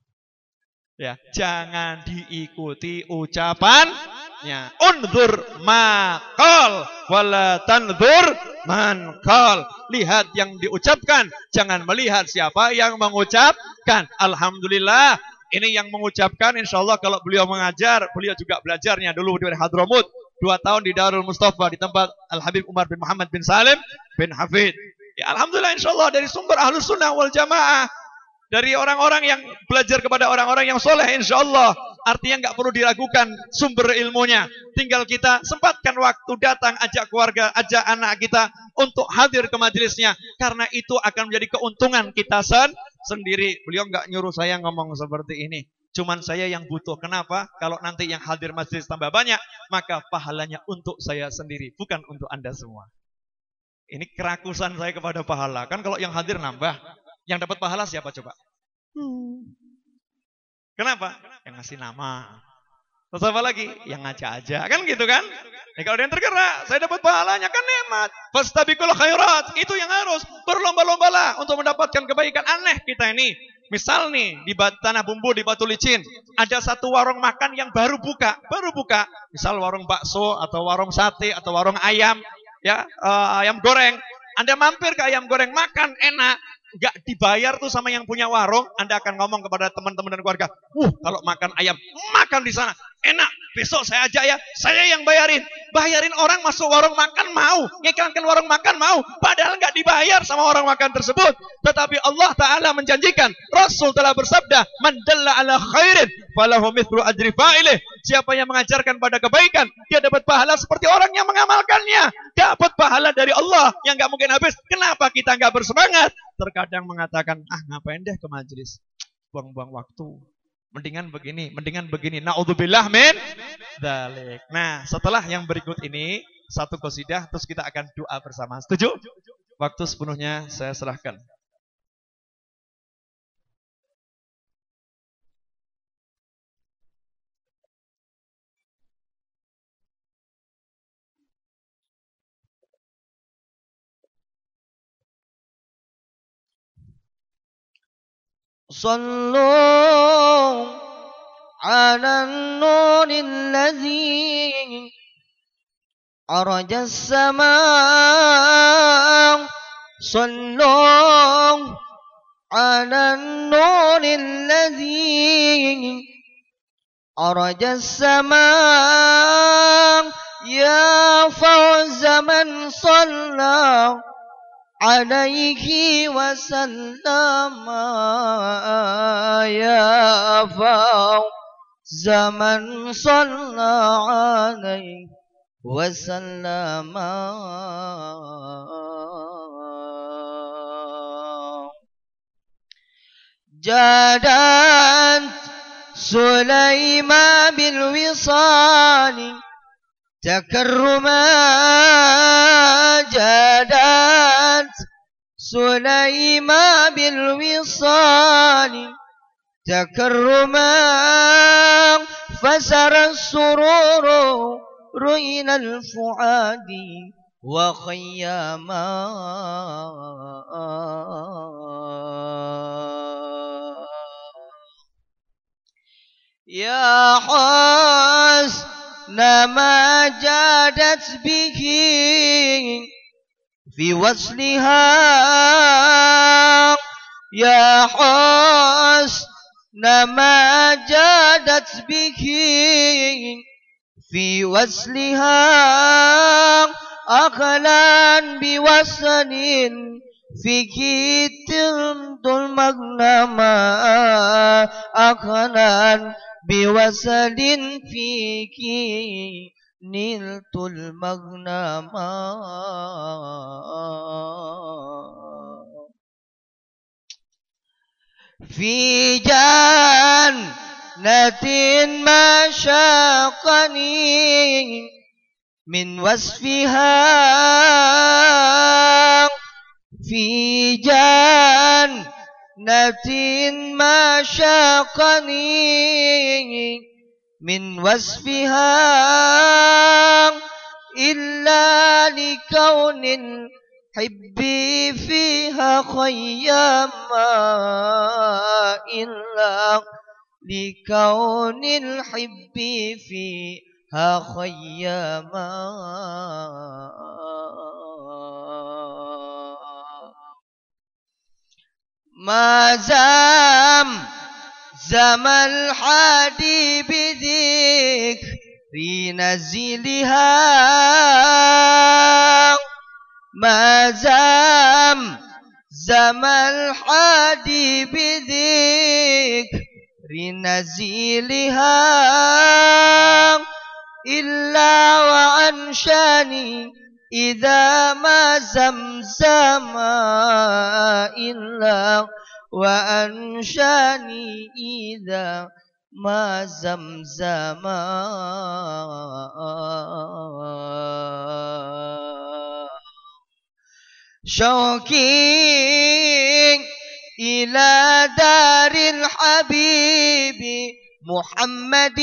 Ya, jangan diikuti ucapannya. Undur makal wala tandur mankal. Lihat yang diucapkan, jangan melihat siapa yang mengucapkan. Alhamdulillah, ini yang mengucapkan insya Allah kalau beliau mengajar, beliau juga belajarnya dulu di Hadramut. Dua tahun di Darul Mustafa di tempat Al-Habib Umar bin Muhammad bin Salim bin Hafid. Ya, Alhamdulillah insya Allah dari sumber Ahlus Sunnah wal Jamaah. Dari orang-orang yang belajar kepada orang-orang yang soleh insya Allah. Artinya nggak perlu diragukan sumber ilmunya. Tinggal kita sempatkan waktu datang ajak keluarga, ajak anak kita untuk hadir ke majelisnya. Karena itu akan menjadi keuntungan kita sen sendiri. Beliau nggak nyuruh saya ngomong seperti ini. Cuman saya yang butuh. Kenapa? Kalau nanti yang hadir majelis tambah banyak, maka pahalanya untuk saya sendiri, bukan untuk Anda semua. Ini kerakusan saya kepada pahala. Kan kalau yang hadir nambah, yang dapat pahala siapa coba? Hmm. Kenapa? Yang ngasih nama. Terus apa lagi? Yang ngajak aja. Kan gitu kan? Ya, kalau ada yang tergerak, saya dapat pahalanya kan nikmat. Fastabiqul khairat. Itu yang harus. Berlomba-lombalah untuk mendapatkan kebaikan aneh kita ini. Misal nih di tanah bumbu di Batu Licin, ada satu warung makan yang baru buka, baru buka. Misal warung bakso atau warung sate atau warung ayam, ya uh, ayam goreng. Anda mampir ke ayam goreng makan enak, nggak dibayar tuh sama yang punya warung, Anda akan ngomong kepada teman-teman dan keluarga, "Uh, kalau makan ayam, makan di sana. Enak. Besok saya ajak ya, saya yang bayarin." Bayarin orang masuk warung makan mau, ngiklankan warung makan mau, padahal nggak dibayar sama orang makan tersebut. Tetapi Allah taala menjanjikan, Rasul telah bersabda, "Man dalla ala khairin falahu mithlu ajri fa'ilih." Siapa yang mengajarkan pada kebaikan, dia dapat pahala seperti orang yang mengamalkannya. Dapat pahala dari Allah yang nggak mungkin habis. Kenapa kita nggak bersemangat? terkadang mengatakan, ah ngapain deh ke majelis. Buang-buang waktu. Mendingan begini, mendingan begini. Na'udzubillah min dalik. Nah, setelah yang berikut ini, satu kosidah, terus kita akan doa bersama. Setuju? Waktu sepenuhnya saya serahkan. صلوا على النور الذي عرج السماء. صلوا على النور الذي عرج السماء. يا فوز من صلى. عليه وسلم يا فوز من صلى عليه وسلم. جادت سليمان بالوصال تكرما جادت سليما بالوصال. تكرما فسر السرور إلى الفؤاد وخياما. يا حسن ما جادت به في وصلها يا حسن ما جادت به في وصلها أخلا بوصل فيه تمد المغنما أخلا بوصل فيك نلت المغنما في جنة ما شاقني من وصفها في جنة ما شاقني من وصفها إلا لكون حبي فيها خياما إلا لكون الحب فيها خياما ما زام زم الحادي بذكر نزلها. ما زام زم الحادي بذكر نزيلها إلا وعنشاني إذا ما زمزم إلا وأنشأني إذا ما زمزم. شوقي إلى دار الحبيب محمد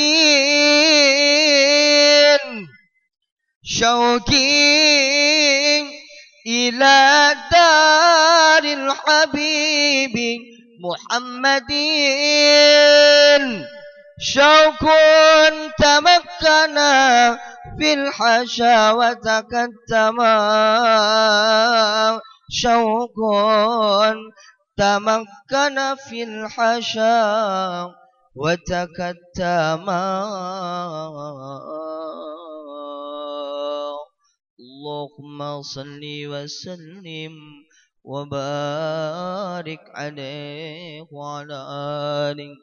شوقي إلى دار الحبيب محمد. شوق تمكن في الحشا وتكتما شوق تمكن في الحشا وتكتما اللهم صل وسلم وبارك عليه وعلى آله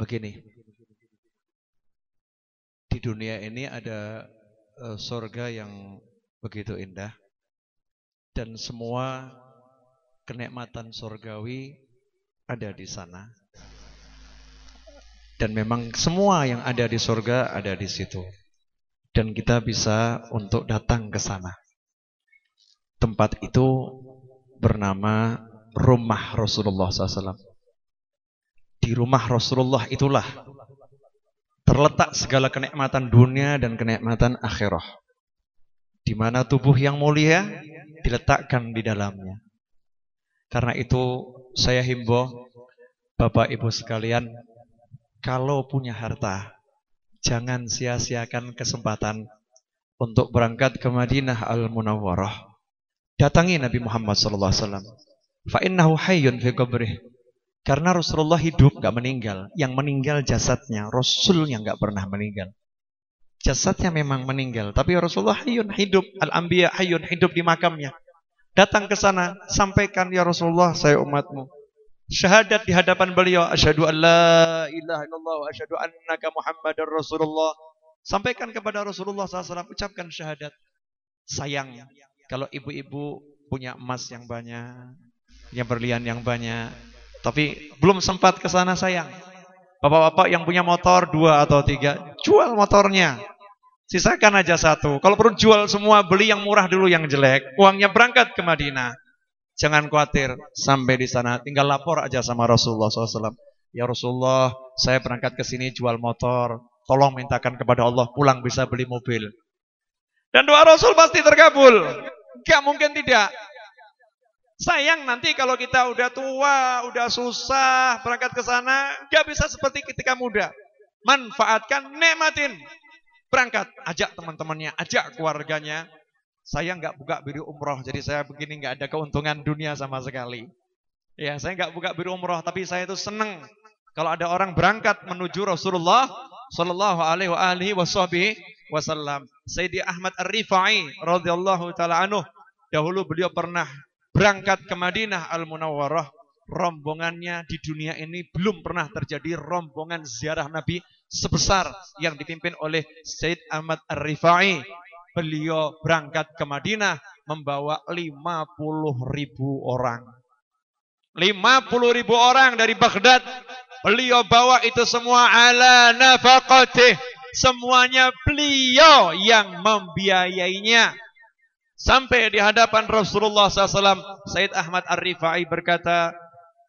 Begini, di dunia ini ada uh, surga yang begitu indah dan semua kenikmatan surgawi ada di sana. Dan memang semua yang ada di surga ada di situ. Dan kita bisa untuk datang ke sana. Tempat itu bernama rumah Rasulullah SAW. Di rumah Rasulullah itulah terletak segala kenikmatan dunia dan kenikmatan akhirah. Di mana tubuh yang mulia diletakkan di dalamnya. Karena itu saya himbau Bapak Ibu sekalian, kalau punya harta, jangan sia-siakan kesempatan untuk berangkat ke Madinah Al-Munawwarah. Datangi Nabi Muhammad SAW. Fa innahu hayyun fi. Karena Rasulullah hidup gak meninggal. Yang meninggal jasadnya. Rasul yang gak pernah meninggal. Jasadnya memang meninggal. Tapi Rasulullah hayun hidup. Al-Anbiya hayun hidup di makamnya. Datang ke sana. Sampaikan ya Rasulullah saya umatmu. Syahadat di hadapan beliau. Asyhadu an la ilaha illallah wa asyhadu annaka Muhammadar Rasulullah. Sampaikan kepada Rasulullah SAW. Ucapkan syahadat. Sayang. Kalau ibu-ibu punya emas yang banyak. Punya berlian yang banyak tapi belum sempat ke sana sayang. Bapak-bapak yang punya motor dua atau tiga, jual motornya. Sisakan aja satu. Kalau perlu jual semua, beli yang murah dulu yang jelek. Uangnya berangkat ke Madinah. Jangan khawatir sampai di sana. Tinggal lapor aja sama Rasulullah SAW. Ya Rasulullah, saya berangkat ke sini jual motor. Tolong mintakan kepada Allah pulang bisa beli mobil. Dan doa Rasul pasti terkabul. Gak mungkin tidak. Sayang nanti kalau kita udah tua, udah susah berangkat ke sana, gak bisa seperti ketika muda. Manfaatkan, nikmatin. Berangkat, ajak teman-temannya, ajak keluarganya. Saya nggak buka biru umroh, jadi saya begini nggak ada keuntungan dunia sama sekali. Ya, saya nggak buka biru umroh, tapi saya itu seneng kalau ada orang berangkat menuju Rasulullah Shallallahu Alaihi Wasallam. Sayyidi Ahmad Ar-Rifai radhiyallahu taala anhu dahulu beliau pernah berangkat ke Madinah Al Munawwarah. Rombongannya di dunia ini belum pernah terjadi rombongan ziarah Nabi sebesar yang dipimpin oleh Said Ahmad Ar-Rifai beliau berangkat ke Madinah membawa 50 ribu orang. 50 ribu orang dari Baghdad. Beliau bawa itu semua ala nafaqatih. Semuanya beliau yang membiayainya. Sampai di hadapan Rasulullah SAW Said Ahmad Ar-Rifai berkata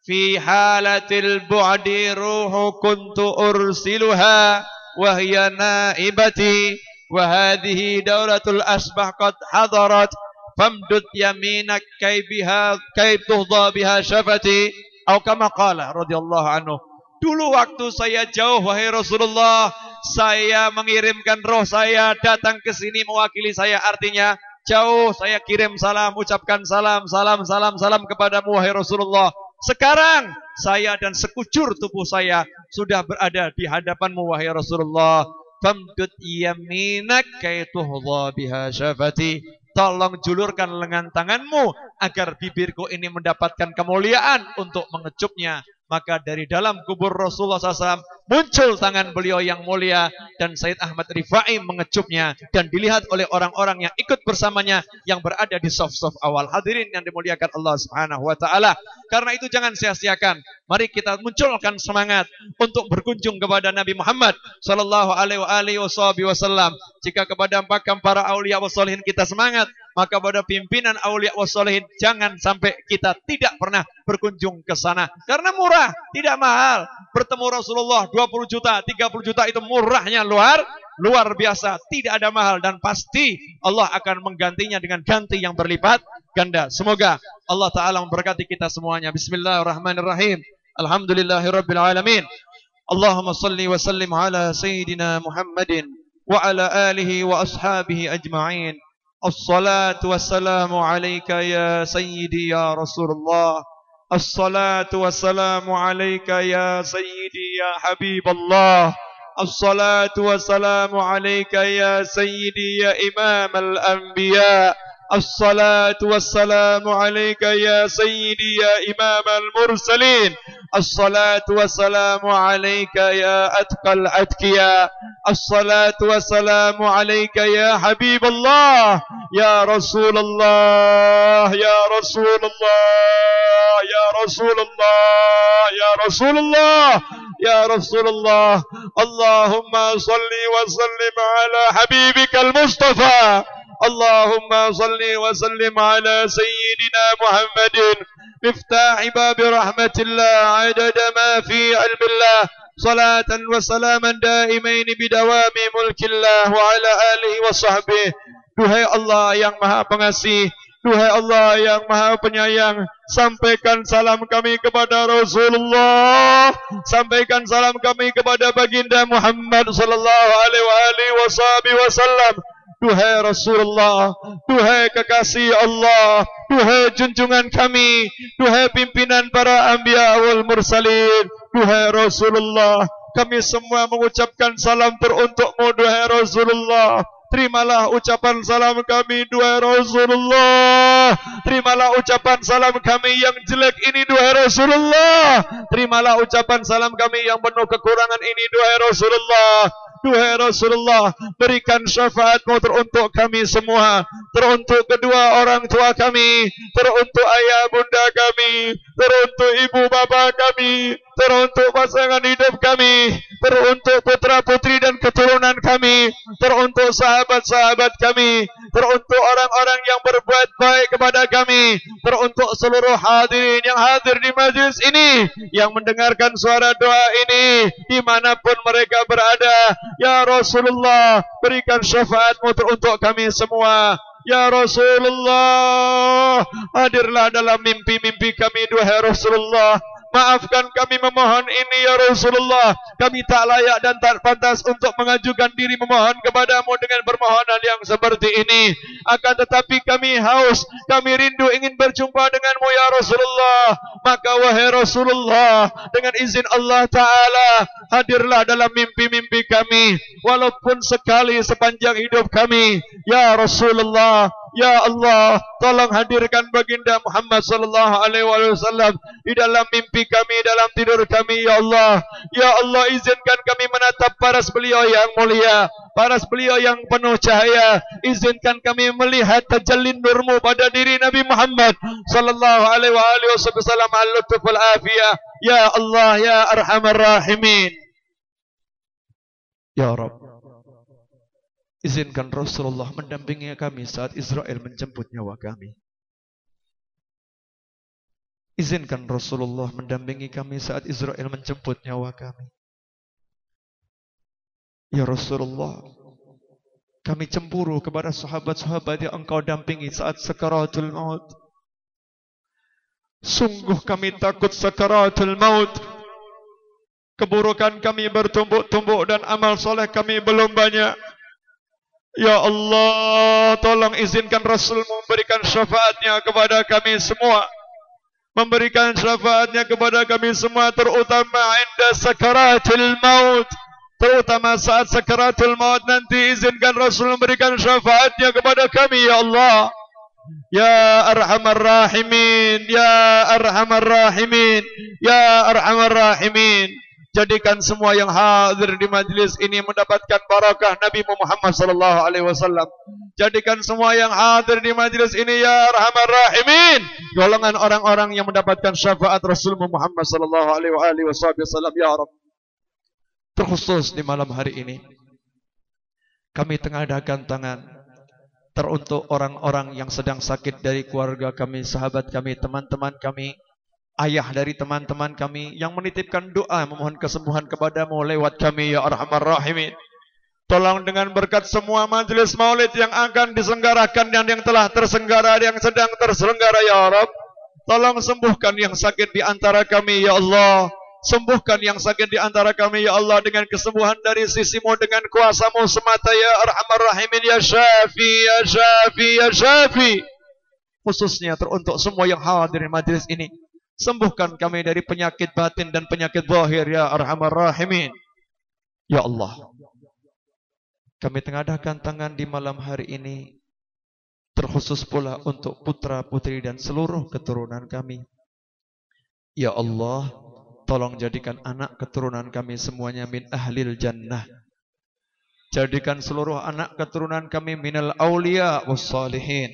fi halatil bu'di ruhu kuntu ursiluha siluha wahyana naibati. وهذه دولة الأشبح قد حضرت فامدد يمينك كي بها كي تهضى بها شفتي أو كما قال رضي الله عنه Dulu waktu saya jauh wahai Rasulullah, saya mengirimkan roh saya datang ke sini mewakili saya artinya jauh saya kirim salam, ucapkan salam, salam, salam, salam kepadamu wahai Rasulullah. Sekarang saya dan sekujur tubuh saya sudah berada di hadapanmu wahai Rasulullah. Famdud yaminak kaituhdha biha syafati. Tolong julurkan lengan tanganmu agar bibirku ini mendapatkan kemuliaan untuk mengecupnya maka dari dalam kubur Rasulullah SAW muncul tangan beliau yang mulia dan Said Ahmad Rifai mengecupnya dan dilihat oleh orang-orang yang ikut bersamanya yang berada di soft-soft awal. Hadirin yang dimuliakan Allah Subhanahu wa taala. Karena itu jangan sia-siakan. Mari kita munculkan semangat untuk berkunjung kepada Nabi Muhammad sallallahu alaihi wasallam. Jika kepada makam para aulia wasallihin kita semangat, maka pada pimpinan aulia wasallihin jangan sampai kita tidak pernah berkunjung ke sana. Karena murah, tidak mahal. Bertemu Rasulullah 20 juta, 30 juta itu murahnya luar luar biasa, tidak ada mahal dan pasti Allah akan menggantinya dengan ganti yang berlipat ganda. Semoga Allah taala memberkati kita semuanya. Bismillahirrahmanirrahim. Alhamdulillahirabbil alamin. Allahumma salli wa sallim ala sayyidina Muhammadin wa ala alihi wa ashabihi ajma'in. As-salatu wassalamu alayka ya sayyidi ya Rasulullah. الصلاة والسلام عليك يا سيدي يا حبيب الله. الصلاة والسلام عليك يا سيدي يا إمام الأنبياء. الصلاة والسلام عليك يا سيدي يا إمام المرسلين. الصلاة والسلام عليك يا أتقى الأتقياء. الصلاة والسلام عليك يا حبيب الله. يا رسول الله يا رسول الله يا رسول الله يا رسول الله يا رسول الله. اللهم صل وسلم على حبيبك المصطفى. اللهم صل وسلم على سيدنا محمد مفتاح باب رحمة الله عدد ما في علم الله صلاة وسلاما دائمين بدوام ملك الله وعلى آله وصحبه Duhai Allah yang maha pengasih Duhai Allah yang maha penyayang Sampaikan salam kami kepada Rasulullah Sampaikan salam kami kepada baginda Muhammad Sallallahu alaihi wasallam Duhai Rasulullah, Duhai kekasih Allah, Duhai junjungan kami, Duhai pimpinan para anbiya wal mursalin, Duhai Rasulullah, kami semua mengucapkan salam teruntukmu Duhai Rasulullah. Terimalah ucapan salam kami dua Rasulullah. Terimalah ucapan salam kami yang jelek ini dua Rasulullah. Terimalah ucapan salam kami yang penuh kekurangan ini dua Rasulullah Duhai Rasulullah, berikan syafaatmu teruntuk kami semua, teruntuk kedua orang tua kami, teruntuk ayah bunda kami, teruntuk ibu bapa kami, teruntuk pasangan hidup kami, teruntuk putra putri dan keturunan kami, teruntuk sahabat-sahabat kami, teruntuk orang-orang yang berbuat baik kepada kami, teruntuk seluruh hadirin yang hadir di majlis ini, yang mendengarkan suara doa ini, di mana pun mereka berada. Ya Rasulullah, berikan syafaatmu teruntuk kami semua. Ya Rasulullah, hadirlah dalam mimpi-mimpi kami, duhai Rasulullah. Maafkan kami memohon ini ya Rasulullah. Kami tak layak dan tak pantas untuk mengajukan diri memohon kepadamu dengan permohonan yang seperti ini. Akan tetapi kami haus, kami rindu ingin berjumpa denganmu ya Rasulullah. Maka wahai Rasulullah, dengan izin Allah Ta'ala, hadirlah dalam mimpi-mimpi kami. Walaupun sekali sepanjang hidup kami. Ya Rasulullah, Ya Allah, tolong hadirkan baginda Muhammad sallallahu alaihi wasallam di dalam mimpi kami, dalam tidur kami, ya Allah. Ya Allah, izinkan kami menatap paras beliau yang mulia, paras beliau yang penuh cahaya. Izinkan kami melihat tajallin nurmu pada diri Nabi Muhammad sallallahu alaihi wasallam al-lutf afiyah. Ya Allah, ya arhamar rahimin. Ya Rabb. Izinkan Rasulullah mendampingi kami saat Israel menjemput nyawa kami. Izinkan Rasulullah mendampingi kami saat Israel menjemput nyawa kami. Ya Rasulullah, kami cemburu kepada sahabat-sahabat yang engkau dampingi saat sakaratul maut. Sungguh kami takut sakaratul maut. Keburukan kami bertumbuk-tumbuk dan amal soleh kami belum banyak. Ya Allah, tolong izinkan Rasul memberikan syafaatnya kepada kami semua. Memberikan syafaatnya kepada kami semua terutama inda sakaratul maut. Terutama saat sakaratul maut nanti izinkan Rasul memberikan syafaatnya kepada kami ya Allah. Ya Arhamar Rahimin, Ya Arhamar Rahimin, Ya Arhamar Rahimin. Jadikan semua yang hadir di majlis ini mendapatkan barakah Nabi Muhammad sallallahu alaihi wasallam. Jadikan semua yang hadir di majlis ini ya Rahman Rahimin golongan orang-orang yang mendapatkan syafaat Rasul Muhammad sallallahu alaihi wasallam ya Rabb. Terkhusus di malam hari ini kami tengadakan tangan teruntuk orang-orang yang sedang sakit dari keluarga kami, sahabat kami, teman-teman kami ayah dari teman-teman kami yang menitipkan doa memohon kesembuhan kepadamu lewat kami ya Arhamar Rahimin. Tolong dengan berkat semua majlis maulid yang akan diselenggarakan dan yang telah terselenggara yang sedang terselenggara ya Rabb. Tolong sembuhkan yang sakit di antara kami ya Allah. Sembuhkan yang sakit di antara kami ya Allah dengan kesembuhan dari sisimu dengan kuasamu semata ya Arhamar Rahimin ya Syafi ya Syafi ya Syafi. Khususnya teruntuk semua yang hadir di majlis ini. Sembuhkan kami dari penyakit batin dan penyakit zahir ya arhamar rahimin. Ya Allah. Kami tengadakan tangan di malam hari ini terkhusus pula untuk putra putri dan seluruh keturunan kami. Ya Allah, tolong jadikan anak keturunan kami semuanya min ahlil jannah. Jadikan seluruh anak keturunan kami minal awliya was salihin.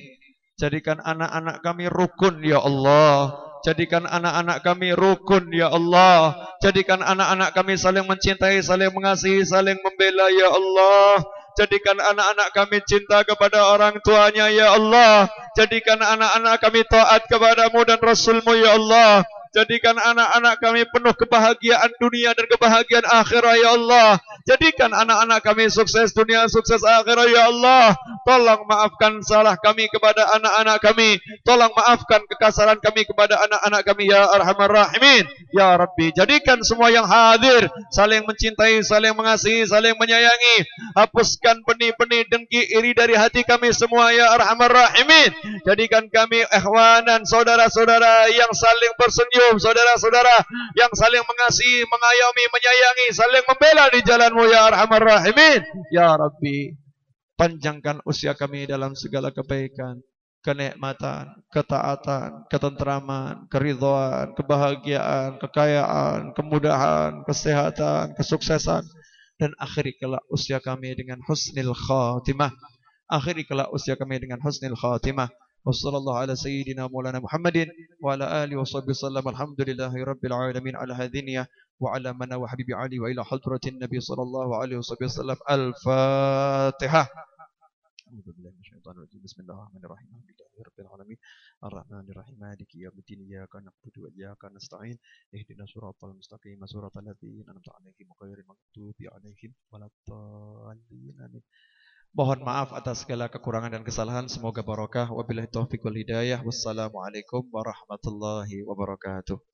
Jadikan anak-anak kami rukun ya Allah. Jadikan anak-anak kami rukun ya Allah. Jadikan anak-anak kami saling mencintai, saling mengasihi, saling membela ya Allah. Jadikan anak-anak kami cinta kepada orang tuanya ya Allah. Jadikan anak-anak kami taat kepadamu dan Rasulmu ya Allah. Jadikan anak-anak kami penuh kebahagiaan dunia dan kebahagiaan akhirat ya Allah. Jadikan anak-anak kami sukses dunia, sukses akhirat ya Allah. Tolong maafkan salah kami kepada anak-anak kami. Tolong maafkan kekasaran kami kepada anak-anak kami ya Arhamar Rahimin. Ya Rabbi, jadikan semua yang hadir saling mencintai, saling mengasihi, saling menyayangi. Hapuskan benih-benih dengki iri dari hati kami semua ya Arhamar Rahimin. Jadikan kami ikhwanan, saudara-saudara yang saling bersenyum saudara-saudara yang saling mengasihi, mengayomi, menyayangi, saling membela di jalanmu ya Arhamar Rahimin. Ya Rabbi, panjangkan usia kami dalam segala kebaikan, kenikmatan, ketaatan, ketenteraman, keridhaan, kebahagiaan, kekayaan, kemudahan, kesehatan, kesuksesan dan akhiri kelak usia kami dengan husnil khatimah. Akhiri kelak usia kami dengan husnil khatimah. وصلى الله على سيدنا مولانا محمد وعلى آله وصحبه وسلم. الحمد لله رب العالمين على هذه النية وعلى من وحبيب علي وإلى حضرة النبي صلى الله عليه وسلم. الفاتحة. أعوذ بالله من الشيطان الرجيم. بسم الله الرحمن الرحيم. الحمد لله رب العالمين. الرحمن الرحيم. مالك يوم الدين. إياك نعبد وإياك نستعين. اهدنا الصراط المستقيم. صراط الذين أنعمت عليهم غير المغضوب عليهم ولا الضالين آمين. Mohon maaf atas segala kekurangan dan kesalahan. Semoga barokah. Wabillahi taufiq wal hidayah. Wassalamualaikum warahmatullahi wabarakatuh.